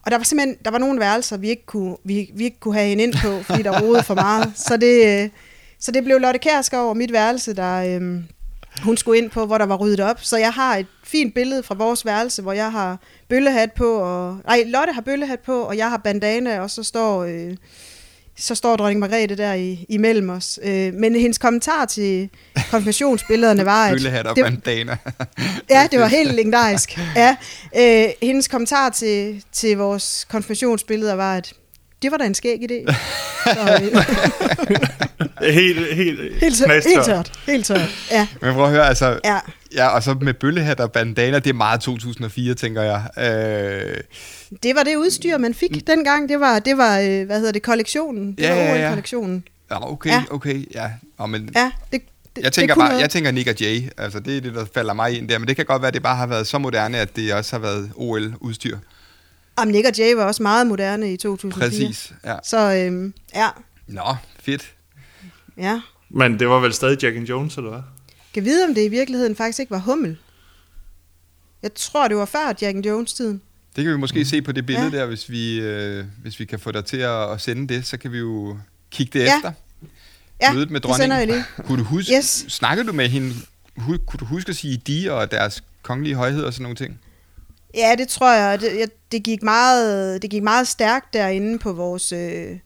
Og der var simpelthen, der var nogle værelser, vi ikke kunne, vi, vi ikke kunne have hende ind på, fordi der rodede for meget. Så det, øh, så det blev Lotte Kjærsgaard over mit værelse, der øh, hun skulle ind på, hvor der var ryddet op. Så jeg har et fint billede fra vores værelse, hvor jeg har bøllehat på, og, nej, Lotte har bøllehat på, og jeg har bandana, og så står... Øh, så står dronning Margrethe der i, imellem os. Øh, men hendes kommentar til konfirmationsbillederne var, at... Bøllehat og bandana. Ja, det var helt legendarisk. Ja, øh, hendes kommentar til, til vores konfirmationsbilleder var, at det var da en skæg idé. Så, øh, Helt, helt, helt, tørt, helt tørt. Helt tørt. Ja, Men prøv at høre, altså... ja. Ja, og så med bøllehat og bandana, det er meget 2004, tænker jeg. Øh, Det var det udstyr, man fik dengang. Det var, det var øh, hvad hedder det, kollektionen. Det Ja, var ja, ja. OL-kollektionen. ja, okay, Ja. okay, ja. Nå, men Ja, det, det, jeg tænker bare, noget. jeg tænker Nick og Jay, altså det er det, der falder mig ind der, men det kan godt være, at det bare har været så moderne, at det også har været OL-udstyr. Jamen, Nick og Jay var også meget moderne i 2004. Præcis, ja. Så øh, ja, Nå, fedt. ja. Men det var vel stadig Jack and Jones, eller hvad? Kan vide, om det i virkeligheden faktisk ikke var Hummel. Jeg tror, det var før Jack and Jones-tiden. Det kan vi måske se på det billede Ja. der, hvis vi, øh, hvis vi kan få dig til at, at sende det, så kan vi jo kigge det Ja. efter. Ja, Mødet med det sender jeg dronningen. lige. Kunne du huske, Yes. snakkede du med hende, kunne du huske at sige de og deres kongelige højhed og sådan nogle ting? Ja, det tror jeg. Det, jeg, det, gik, meget, det gik meget stærkt derinde på vores, øh,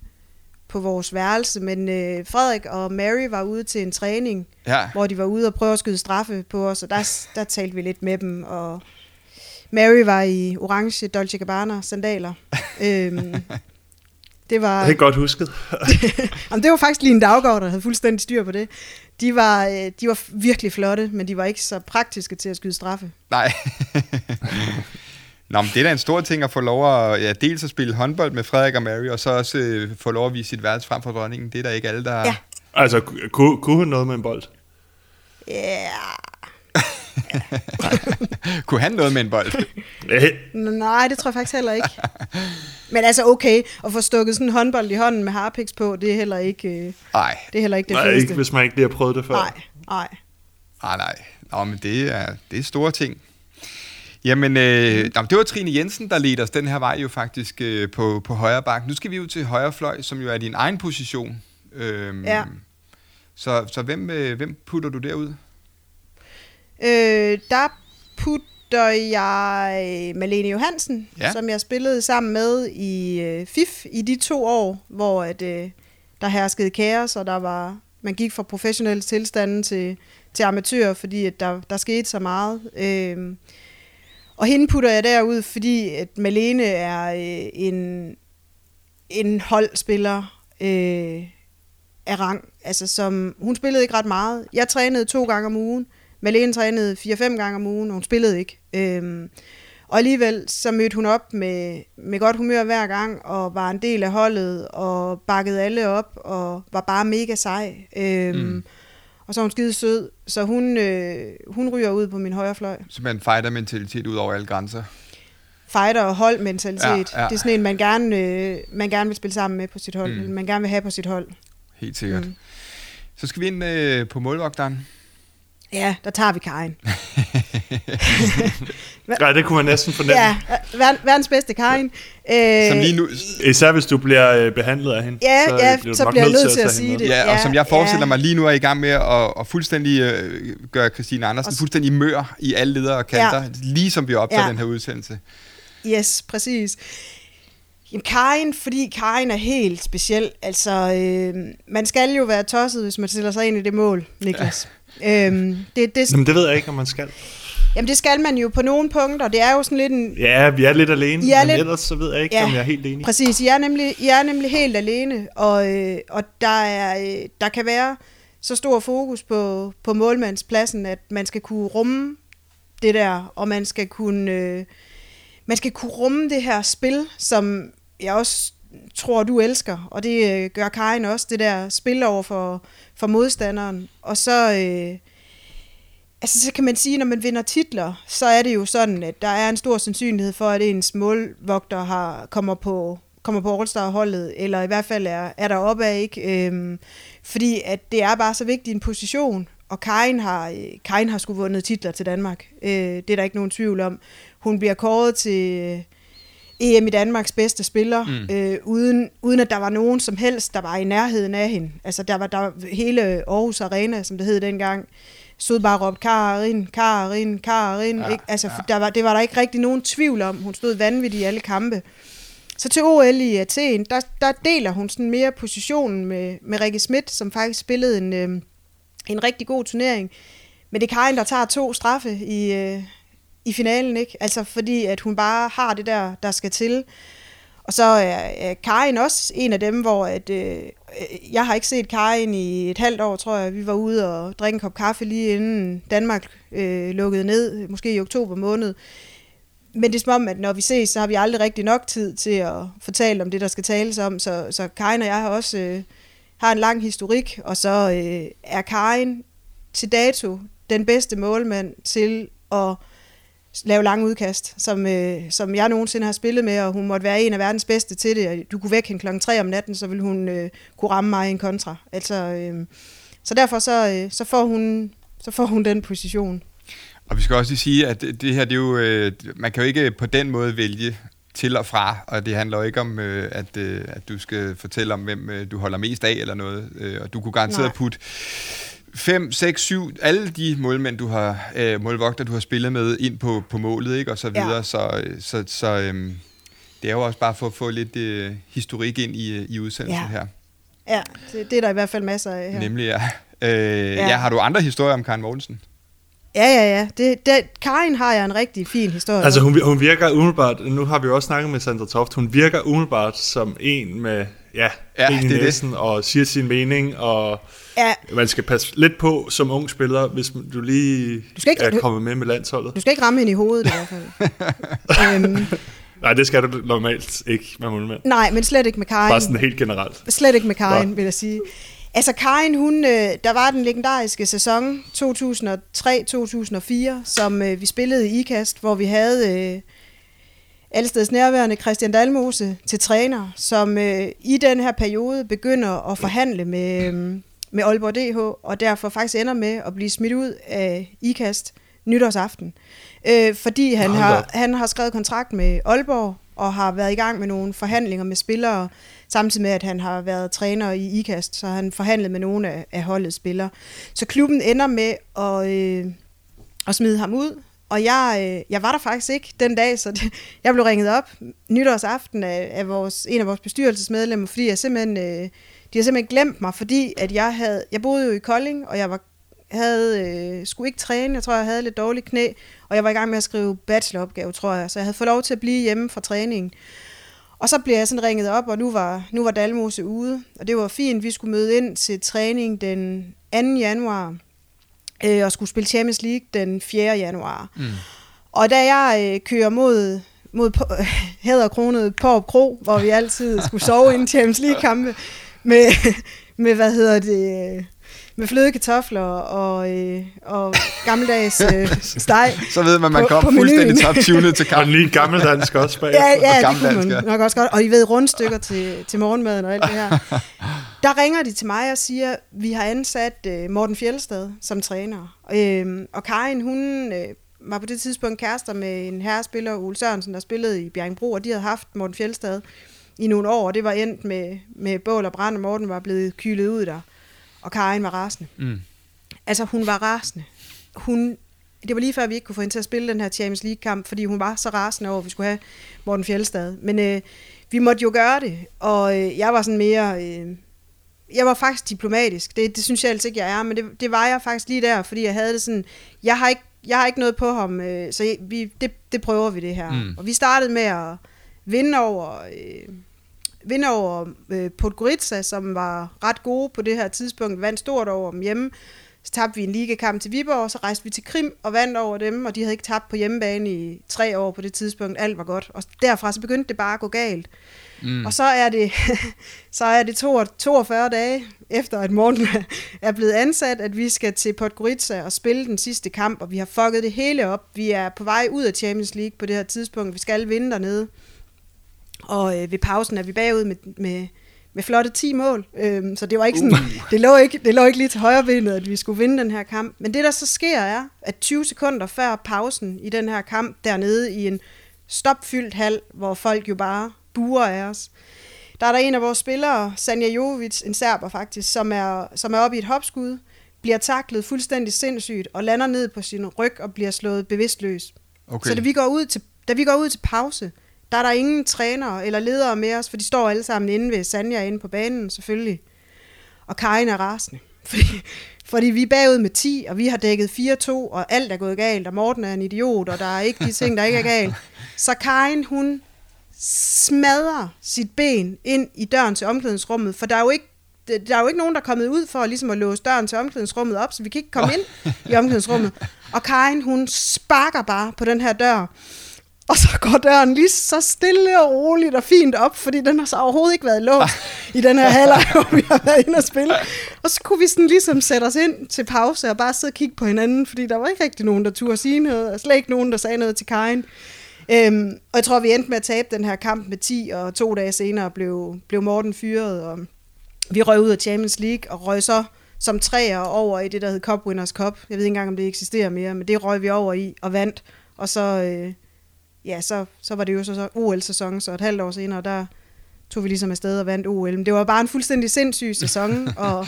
på vores værelse, men øh, Frederik og Mary var ude til en træning, Ja, hvor de var ude og prøve at skyde straffe på os, og der, der talte vi lidt med dem, og Mary var i orange Dolce Gabbana sandaler. øhm, det var... Det er godt husket. Jamen, det var faktisk lige en daggård, der havde fuldstændig styr på det. De var, øh, de var virkelig flotte, men de var ikke så praktiske til at skyde straffe. nej. Nå, men det er da en stor ting at få lov at, ja, dels at spille håndbold med Frederik og Mary, og så også øh, få lov at vise sit værelse frem for dronningen. Det er der ikke alle, der... Ja. Altså, ku- kunne, kunne hun noget med en bold? Ja, Kunne han noget med en bold? Nej, det tror jeg faktisk heller ikke. Men altså okay, at få stukket sådan en håndbold i hånden med harpiks på, det er heller ikke, øh, Nej, det er heller ikke det Nej, fedeste. ikke hvis man ikke lige har prøvet det før. Nej, nej. nej, nej. Nå, men det er, det er store ting. Jamen, øh, det var Trine Jensen, der ledte os den her vej jo faktisk øh, på, på højre bak. Nu skal vi ud til højre fløj, som jo er din egen position. Øhm, Ja. Så, så hvem, øh, hvem putter du derud? Øh, der putter jeg Malene Johansen, Ja. som jeg spillede sammen med i øh, FIF i de to år, hvor at, øh, der herskede kaos, og der var, man gik fra professionelle tilstande til, til amatører, fordi at der, der skete så meget. Øh, og hende putter jeg derud, fordi at Malene er øh, en, en holdspiller øh, af rang. Altså som, hun spillede ikke ret meget. Jeg trænede to gange om ugen. Malene trænede 4-5 gange om ugen, og hun spillede ikke. Øhm, og alligevel så mødte hun op med, med godt humør hver gang, og var en del af holdet, og bakkede alle op, og var bare mega sej. Øhm, mm. Og så er hun skide sød, så hun, øh, hun ryger ud på min højre fløj. Simpelthen fighter-mentalitet ud over alle grænser. Fighter og holdmentalitet. Ja, Ja, ja. Det er sådan en, man gerne, øh, man gerne vil spille sammen med på sit hold. Mm. Man gerne vil have på sit hold. Helt sikkert. Mm. Så skal vi ind øh, på målvogteren. Ja, der tager vi Karin. Nej, det kunne man næsten fornemme. Ja, ver- verdens bedste Karin. Øh, Som lige nu, Især hvis du bliver øh, behandlet af hende. Ja, så, ja, bliver så bliver jeg nødt at til at tage sige det. Ja, og Ja, som jeg forestiller ja. mig lige nu er i gang med at, at fuldstændig øh, gøre Christine Andersen fuldstændig mør i alle ledere og kanter, Ja. lige som vi optager Ja. den her udsendelse. Yes, præcis. Jamen Karin, fordi Karin er helt speciel. Altså, øh, man skal jo være tosset, hvis man stiller sig ind i det mål, Niklas. Ja. Øhm, det, det, Jamen, det ved jeg ikke, om man skal. jamen, det skal man jo på nogle punkter. Det er jo sådan lidt en... Ja, vi er lidt alene, I er men lidt- ellers så ved jeg ikke, Ja, om jeg er helt enig. Præcis, I er nemlig, I er nemlig helt alene, og, øh, og der, er, øh, der kan være så stor fokus på, på målmandspladsen, at man skal kunne rumme det der, og man skal kunne, øh, man skal kunne rumme det her spil, som jeg også tror, du elsker, og det øh, gør Karin også, det der spil over for, for modstanderen. Og så, øh, altså, så kan man sige, når man vinder titler, så er det jo sådan, at der er en stor sandsynlighed for, at ens målvogter har, kommer på kommer på All-Star-holdet, eller i hvert fald er, er der oppe af, ikke? Øhm, fordi at det er bare så vigtig en position, og Karin har, øh, Karin har sgu vundet titler til Danmark. Øh, det er der ikke nogen tvivl om. Hun bliver kåret til øh, EM i Danmarks bedste spiller, mm. øh, uden, uden at der var nogen som helst, der var i nærheden af hende. Altså der var der var hele Aarhus Arena, som det hed dengang, stod bare og råbte Karin, Karin, Karin. Ja, ikke? Altså, ja. der var, det var der ikke rigtig nogen tvivl om. Hun stod vanvittigt i alle kampe. Så til OL i Athen, der, der deler hun sådan mere positionen med, med Rikke Schmidt, som faktisk spillede en, øh, en rigtig god turnering. Men det er Karin, der tager to straffe i, øh, i finalen, ikke? Altså fordi, at hun bare har det der, der skal til. Og så er, er Karin også en af dem, hvor at, øh, øh, jeg har ikke set Karin i et halvt år, tror jeg. Vi var ude og drikke en kop kaffe lige inden Danmark øh, lukkede ned, måske i oktober måned. Men det er som om, at når vi ses, så har vi aldrig rigtig nok tid til at fortælle om det, der skal tales om. Så, så Karin og jeg har også øh, har en lang historik, og så øh, er Karin til dato den bedste målmand til at lave lange udkast, som, øh, som jeg nogensinde har spillet med, og hun måtte være en af verdens bedste til det. Du kunne vække hende klokken 3 om natten, så ville hun øh, kunne ramme mig i en kontra. Altså, øh, så derfor så, øh, så, får hun, så får hun den position. Og vi skal også lige sige, at det her, det er jo, øh, man kan jo ikke på den måde vælge til og fra, og det handler jo ikke om, øh, at, øh, at du skal fortælle om, hvem øh, du holder mest af eller noget, øh, og du kunne garanteret Nej. putte 5, 6, 7, alle de målmænd, du har, øh, målvogter, du har spillet med ind på, på målet, ikke? og så videre, Ja. så, så, så øh, det er jo også bare for at få lidt øh, historik ind i, øh, i udsendelsen Ja. her. Ja, det, det er der i hvert fald masser af her. Nemlig, ja. Øh, ja. ja. Har du andre historier om Karen Mogensen? Ja, ja, ja. Det, det, Karin har jeg en rigtig fin historie. Altså hun, hun virker umiddelbart, nu har vi jo også snakket med Sandra Toft, hun virker umiddelbart som en med, ja, Ja, det er det. næsen, og siger sin mening, og ja, man skal passe lidt på som ung spiller, hvis du lige Du skal ikke- er kommet med med landsholdet. du skal ikke ramme hende i hovedet i hvert fald. øhm, Nej, det skal du normalt ikke med målmænd. nej, men slet ikke med Karin. Bare sådan helt generelt. Slet ikke med Karin, Nå. vil jeg sige. Altså Karin, hun, øh, der var den legendariske sæson 2003-2004, som øh, vi spillede i IKAST, hvor vi havde øh, allesteds nærværende Christian Dalmose til træner, som øh, i den her periode begynder at forhandle med, øh, med Aalborg DH, og derfor faktisk ender med at blive smidt ud af IKAST nytårsaften. Øh, fordi han hold har, op. han har skrevet kontrakt med Aalborg, og har været i gang med nogle forhandlinger med spillere, samtidig med, at han har været træner i IKAST, så han forhandlet med nogle af, af holdets spillere. Så klubben ender med at, øh, at smide ham ud, og jeg, øh, jeg var der faktisk ikke den dag, så det, jeg blev ringet op nytårsaften af, af vores, en af vores bestyrelsesmedlemmer, fordi jeg simpelthen, øh, de har simpelthen glemt mig, fordi at jeg havde, jeg boede jo i Kolding, og jeg var havde, øh, skulle ikke træne, jeg tror, jeg havde lidt dårligt knæ, og jeg var i gang med at skrive bacheloropgave, tror jeg, så jeg havde fået lov til at blive hjemme fra træningen. Og så blev jeg sådan ringet op, og nu var, nu var Dalmose ude, og det var fint. Vi skulle møde ind til træning den 2. januar, øh, og skulle spille Champions League den 4. januar. Mm. Og da jeg øh, kører mod, mod på- hæderkronet Pårup Kro, hvor vi altid skulle sove inden Champions League-kampe, med, med, hvad hedder det, med fløde kartofler og, øh, og gammeldags øh, steg. Så ved man, at man På- kom på fuldstændig top-tunet til Og kampen. lige en gammeldansk også Ja, bagefter. ja, det kunne gammeldansk, man ja. nok også godt. Og I ved, rundstykker til, til morgenmaden og alt det her. der ringer de til mig og siger, vi har ansat øh, Morten Fjeldstad som træner. Øh, og Karin, hun øh, var på det tidspunkt kærester med en herrespiller, Ole Sørensen, der spillede i Bjergbro, og de havde haft Morten Fjeldstad i nogle år, det var endt med, med bål og brand, og Morten var blevet kylet ud der, og Karin var rasende. Mm. Altså, hun var rasende. Hun, det var lige før, vi ikke kunne få hende til at spille den her Champions League-kamp, fordi hun var så rasende over, at vi skulle have Morten Fjeldstad. Men øh, vi måtte jo gøre det, og øh, jeg var sådan mere... Øh, jeg var faktisk diplomatisk. Det, det synes jeg altså ikke, jeg er, men det, det var jeg faktisk lige der, fordi jeg havde det sådan... Jeg har ikke, jeg har ikke noget på ham, øh, så vi, det, det prøver vi det her. Mm. Og vi startede med at vinde over... Øh, vinde over øh, Podgorica, som var ret gode på det her tidspunkt, vandt stort over dem hjemme. Så tabte vi en ligakamp til Viborg, så rejste vi til Krim og vandt over dem, og de havde ikke tabt på hjemmebane i tre år på det tidspunkt. Alt var godt. Og derfra så begyndte det bare at gå galt. Mm. Og så er det, så er det 42 dage efter, at Morten er blevet ansat, at vi skal til Podgorica og spille den sidste kamp, og vi har fucket det hele op. Vi er på vej ud af Champions League på det her tidspunkt. Vi skal vinde dernede. Og øh, ved pausen er vi bagud med, med, med flotte 10 mål. Øhm, så det var ikke sådan, uh. det, lå ikke, det lå ikke lige til højre benet, at vi skulle vinde den her kamp. Men det, der så sker, er, at 20 sekunder før pausen i den her kamp, dernede i en stopfyldt hal, hvor folk jo bare buer af os, der er der en af vores spillere, Sanja Jovic, en serber faktisk, som er, som er oppe i et hopskud, bliver taklet fuldstændig sindssygt og lander ned på sin ryg og bliver slået bevidstløs. Okay. Så da vi går ud til, da vi går ud til pause, der er der ingen trænere eller ledere med os, for de står alle sammen inde ved Sanja inde på banen, selvfølgelig. Og Karin er rasende, fordi, fordi vi er bagud med 10, og vi har dækket 4-2, og alt er gået galt, og Morten er en idiot, og der er ikke de ting, der ikke er galt. Så Karin, hun smadrer sit ben ind i døren til omklædningsrummet, for der er jo ikke der er jo ikke nogen, der er kommet ud for ligesom at låse døren til omklædningsrummet op, så vi kan ikke komme ind i omklædningsrummet. Og Karin, hun sparker bare på den her dør, og så går døren lige så stille og roligt og fint op, fordi den har så overhovedet ikke været låst i den her halvleg, hvor vi har været inde og spille. Og så kunne vi sådan ligesom sætte os ind til pause og bare sidde og kigge på hinanden, fordi der var ikke rigtig nogen, der turde sige noget, og slet ikke nogen, der sagde noget til Karin. Øhm, og jeg tror, vi endte med at tabe den her kamp med 10, og to dage senere blev, blev Morten fyret, og vi røg ud af Champions League, og røg så som træer over i det, der hed Cup Winners Cup. Jeg ved ikke engang, om det eksisterer mere, men det røg vi over i og vandt. Og så, øh, ja, så, så var det jo så, så OL-sæson, så et halvt år senere, der tog vi ligesom afsted og vandt OL. Men det var bare en fuldstændig sindssyg sæson, og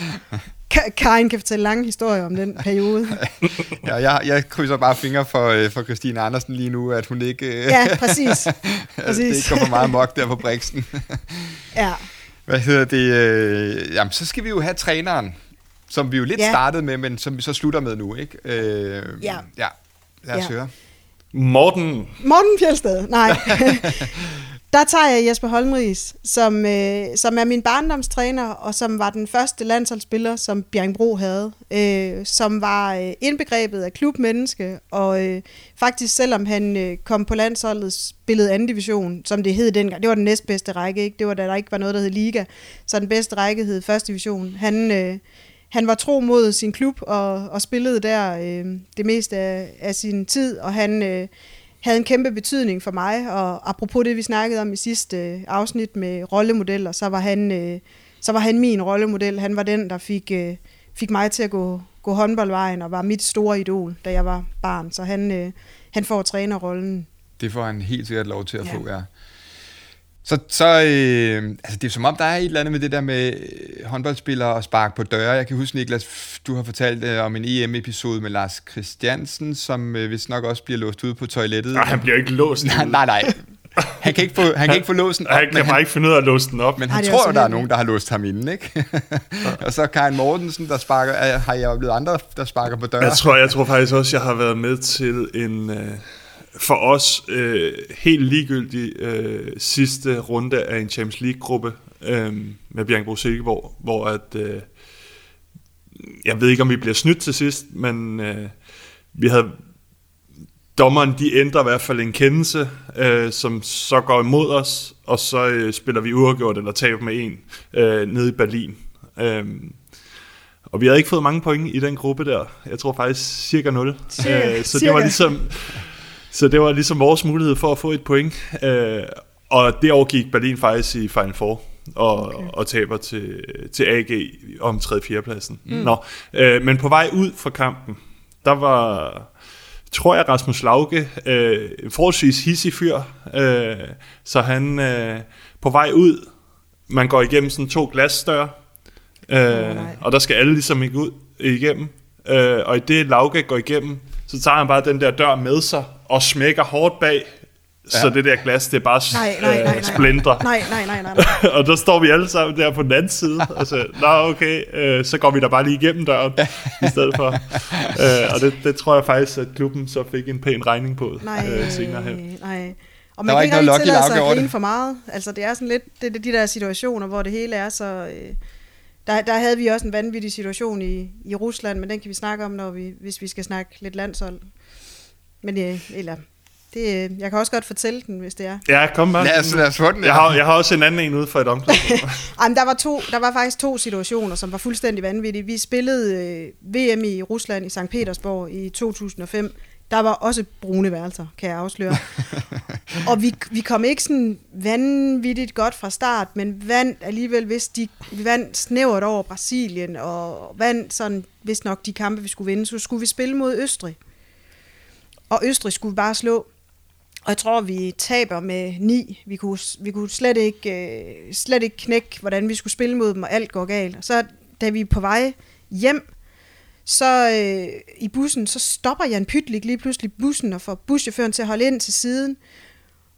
Karin kan fortælle lange historier om den periode. ja, jeg, jeg krydser bare fingre for, øh, for Christine Andersen lige nu, at hun ikke... Øh, ja, præcis. præcis. det ikke går for meget mok der på Brixen. ja. Hvad hedder det? Øh, jamen, så skal vi jo have træneren, som vi jo lidt ja. startede med, men som vi så slutter med nu, ikke? Øh, ja. Ja, lad os Ja. høre. Morten, Morten Fjeldsted, nej. Der tager jeg Jesper Holmris, som, øh, som er min barndomstræner, og som var den første landsholdsspiller, som Bjergbro havde. Øh, som var øh, indbegrebet af klubmenneske, og øh, faktisk selvom han øh, kom på landsholdet, spillede anden division, som det hed dengang. Det var den næstbedste række, ikke? Det var da der ikke var noget, der hed Liga. Så den bedste række hed første division. Han... Øh, han var tro mod sin klub og, og spillede der øh, det meste af, af sin tid, og han øh, havde en kæmpe betydning for mig. Og apropos det, vi snakkede om i sidste øh, afsnit med rollemodeller, så var han, øh, så var han min rollemodel. Han var den, der fik, øh, fik mig til at gå, gå håndboldvejen og var mit store idol, da jeg var barn. Så han, øh, han får trænerrollen. Det får han helt sikkert lov til at Ja. få, ja. Så, så øh, altså det er som om, der er et eller andet med det der med øh, håndboldspillere og spark på døre. Jeg kan huske, Niklas, du har fortalt øh, om en EM-episode med Lars Christiansen, som øh, vist nok også bliver låst ude på toilettet. nej, han bliver ikke låst. nej, nej, nej. Han kan ikke få, han kan ikke få låsen op, Han kan han, bare ikke finde ud af at låse den op. men Ej, han er tror, jo, der er nogen, der har låst ham inde, ikke? og så Karin Mortensen, der sparker, er- har jeg oplevet andre, der sparker på døre. Jeg tror, jeg tror faktisk også, jeg har været med til en øh, for os øh, helt ligegyldig øh, sidste runde af en Champions League-gruppe øh, med Bjergbro Silkeborg, hvor at, øh, jeg ved ikke, om vi bliver snydt til sidst, men øh, vi havde dommeren, de ændrer i hvert fald en kendelse, øh, som så går imod os, og så øh, spiller vi uafgjort eller taber med en øh, nede i Berlin. Øh, og vi havde ikke fået mange point i den gruppe der. Jeg tror faktisk cirka 0. Cirka- Øh, så det cirka. var ligesom så det var ligesom vores mulighed for at få et point. Øh, og det år gik Berlin faktisk i Final Four. og, og taber til, til AG om 3-4 pladsen. Mm. Nå, øh, men på vej ud fra kampen, der var, tror jeg, Rasmus Lauke, øh, en forholdsvis hissig fyr, øh, så han øh, på vej ud, man går igennem sådan to glasdøre, øh, nej. og der skal alle ligesom ikke ud igennem, øh, og i det Lauke går igennem, så tager han bare den der dør med sig, og smækker hårdt bag, ja. så det der glas, det er bare Nej, nej, nej, nej. øh, splindrer. Nej, nej, nej, nej. nej. og der står vi alle sammen der på den anden side, og så, nå okay, øh, så går vi da bare lige igennem døren, i stedet for. Øh, og det, det tror jeg faktisk, at klubben så fik en pæn regning på Nej, øh, senere hen. nej. Og man kan ikke rigtig tillade sig at grine for meget. Altså, det er sådan lidt det, det, de der situationer, hvor det hele er så... Øh, der, der havde vi også en vanvittig situation i, i Rusland, men den kan vi snakke om, når vi, hvis vi skal snakke lidt landshold. Men øh, eller, det, øh, jeg kan også godt fortælle den, hvis det er. Ja, kom bare. Lad os, lad os få den. Jeg har, jeg har også en anden en ude for et omklædningsrum. Ej, men der, var to, der var faktisk to situationer, som var fuldstændig vanvittige. Vi spillede øh, VM i Rusland i St. Petersborg i 2005. Der var også brune værelser, kan jeg afsløre. og vi, vi kom ikke sådan vanvittigt godt fra start, men vandt alligevel, hvis de vi vandt snævert over Brasilien, og vandt sådan, hvis nok de kampe, vi skulle vinde, så skulle vi spille mod Østrig. Og Østrig skulle bare slå. Og jeg tror, vi taber med ni. Vi kunne, vi kunne slet, ikke, øh, slet ikke knække, hvordan vi skulle spille mod dem, og alt går galt. Og så da vi er på vej hjem, så øh, i bussen, så stopper Jan Pytlik lige pludselig bussen og får buschaufføren til at holde ind til siden.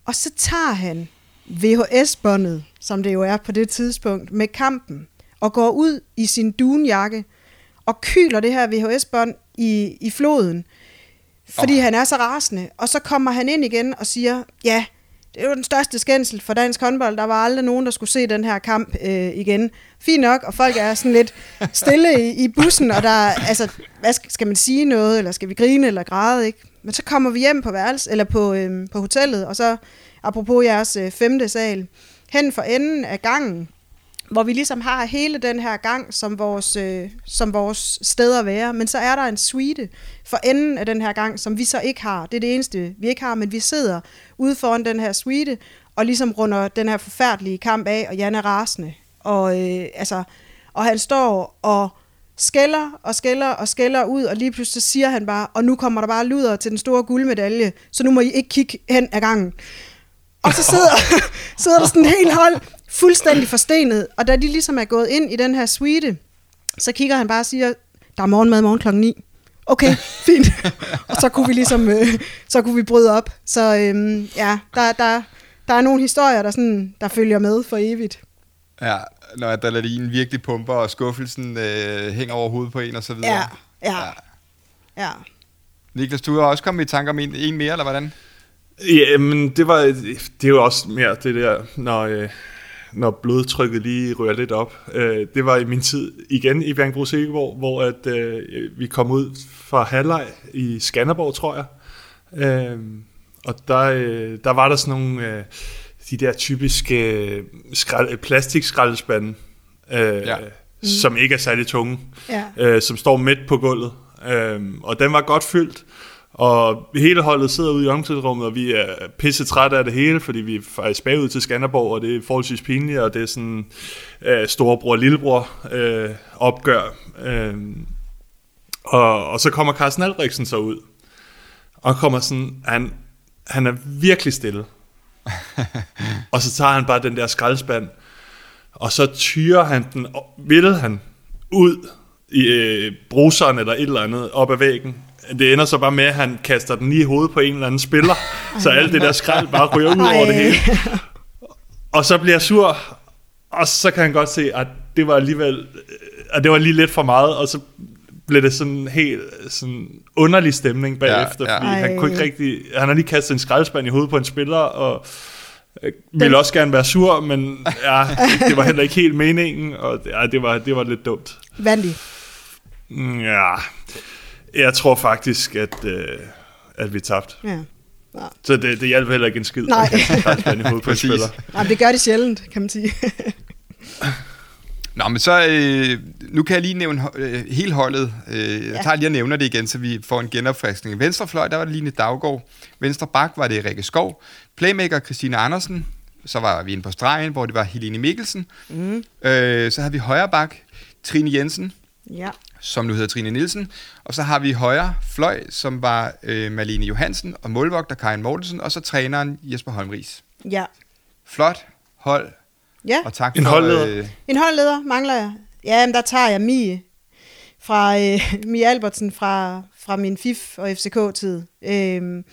Og så tager han VHS-båndet, som det jo er på det tidspunkt, med kampen, og går ud i sin dunjakke og kyler det her VHS-bånd i, i floden, fordi oh. han er så rasende. Og så kommer han ind igen og siger, ja, det er jo den største skændsel for dansk håndbold. Der var aldrig nogen, der skulle se den her kamp øh, igen. Fint nok, og folk er sådan lidt stille i, i bussen, og der er, altså, hvad skal, skal man sige noget, eller skal vi grine eller græde, ikke? Men så kommer vi hjem på værelse, eller på, øh, på hotellet, og så, apropos jeres øh, femte sal, hen for enden af gangen, hvor vi ligesom har hele den her gang som vores, øh, som vores sted at være, men så er der en suite for enden af den her gang, som vi så ikke har. Det er det eneste, vi ikke har, men vi sidder ude foran den her suite, og ligesom runder den her forfærdelige kamp af, og Jan er rasende. Og, øh, altså, og han står og skælder og skælder og skælder ud, og lige pludselig så siger han bare, og nu kommer der bare luder til den store guldmedalje, så nu må I ikke kigge hen ad gangen. Og så sidder, sidder der sådan en hel hold fuldstændig forstenet, og da de ligesom er gået ind i den her suite, så kigger han bare og siger, der er morgenmad morgen klokken 9. Okay, fint. og så kunne vi ligesom, øh, så kunne vi bryde op. Så øhm, ja, der, der, der er nogle historier, der, sådan, der følger med for evigt. Ja, når adrenalin virkelig pumper, og skuffelsen øh, hænger over hovedet på en og så videre. Ja, ja, ja. Niklas, du har også kommet i tanke om en, en mere, eller hvordan? Jamen, det var, det er jo også mere det der, når, øh, når blodtrykket lige rører lidt op. Øh, det var i min tid igen i Bjergbro Silkeborg, hvor at, øh, vi kom ud fra halvleg i Skanderborg, tror jeg. Øh, og der, øh, der var der sådan nogle, øh, de der typiske øh, skrald, plastikskraldespande, øh, Ja. ja. som ikke er særlig tunge, Ja. øh, som står midt på gulvet. Øh, og den var godt fyldt. Og hele holdet sidder ude i omklædningsrummet, og vi er pisse trætte af det hele, fordi vi er faktisk bagud til Skanderborg, og det er forholdsvis pinligt, og det er sådan øh, storebror og lillebror øh, opgør. Øh, og, og så kommer Carsten Albrechtsen så ud, og kommer sådan, han, han er virkelig stille. og så tager han bare den der skraldespand, og så tyrer han den, og vil han ud i øh, bruseren eller et eller andet op ad væggen. Det ender så bare med, at han kaster den lige i hovedet på en eller anden spiller, så alt det der skrald bare ryger ud over det hele. Og så bliver jeg sur, og så kan han godt se, at det var alligevel, øh, at det var lige lidt for meget, og så blev det sådan en helt sådan underlig stemning bagefter, Ja, ja. fordi han kunne ikke Ej. rigtig, han har lige kastet en skraldespand i hovedet på en spiller, og øh, ville også gerne være sur, men ja, det var heller ikke helt meningen, og ja, det, var, det var lidt dumt. Vandig. Mm, Ja, jeg tror faktisk, at, øh, at vi tabte. Ja. Så det, det hjalp heller ikke en skid. Nej. Præcis. spiller. Nej, men det gør det sjældent, kan man sige. Nå, men så, øh, nu kan jeg lige nævne øh, hele holdet. Øh, jeg Ja. tager lige og nævner det igen, så vi får en genopfriskning. Venstre fløj, der var det Line Daggaard. Venstre bak var det Rikke Skov. Playmaker Christine Andersen. Så var vi inde på stregen, hvor det var Helene Mikkelsen. Mm. Øh, så havde vi højre bak, Trine Jensen, Ja. som nu hedder Trine Nielsen. Og så har vi højre fløj, som var øh, Malene Johansen, og målvogter Karin Mortensen, og så træneren Jesper Holmris. Ja. Flot hold, Ja. og tak En for... holdleder. Øh, En holdleder mangler jeg. Ja, men der tager jeg Mie fra øh, Mie Albertsen fra, fra min FIF og FCK-tid. Øhm,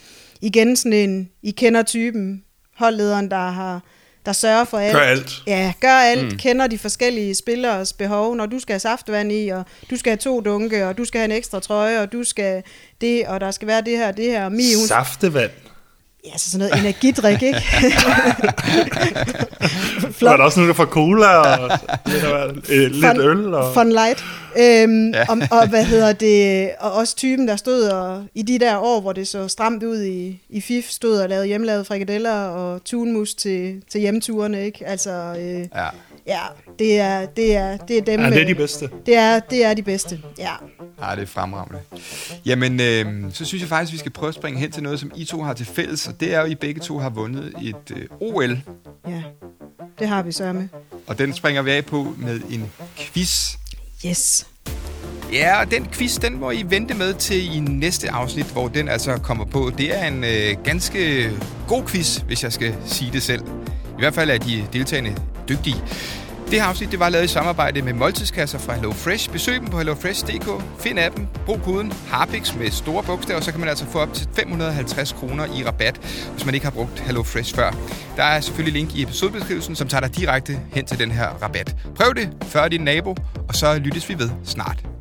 igen sådan en, I kender typen, holdlederen, der har der sørger for alt. Gør alt. Ja, gør alt, mm. kender de forskellige spillers behov. Når du skal have saftvand i, og du skal have to dunke, og du skal have en ekstra trøje, og du skal det, og der skal være det her det her. Mie, hun, Saftevand. Ja, altså sådan noget energidrik, ikke? Var der også der får cola og øh, lidt Fun- øl? Og... Fun light. Øhm, ja. og, og, hvad hedder det, og også typen, der stod og, i de der år, hvor det så stramt ud i, i FIF, stod og lavede hjemmelavede frikadeller og tunmus til, til hjemturene, ikke? Altså, øh, ja. Ja, det er, det er, det er dem. Ja, det er øh, de bedste. Det er, det er de bedste, ja. Ja, det er fremragende. Jamen, øh, så synes jeg faktisk, vi skal prøve at springe hen til noget, som I to har til fælles, og det er jo, at I begge to har vundet et øh, OL, Ja, det har vi så med. og den springer vi af på med en quiz. Yes. Ja, og den quiz, den må I vente med til i næste afsnit, hvor den altså kommer på. Det er en øh, ganske god quiz, hvis jeg skal sige det selv. Hvert fald er de deltagende dygtige. Det her afsnit det var lavet i samarbejde med måltidskasser fra HelloFresh. Besøg dem på hellofresh.dk, find appen, brug koden HARPIX med store bogstaver, så kan man altså få op til 550 kroner i rabat, hvis man ikke har brugt HelloFresh før. Der er selvfølgelig link i episodebeskrivelsen, som tager dig direkte hen til den her rabat. Prøv det, før din nabo, og så lyttes vi ved snart.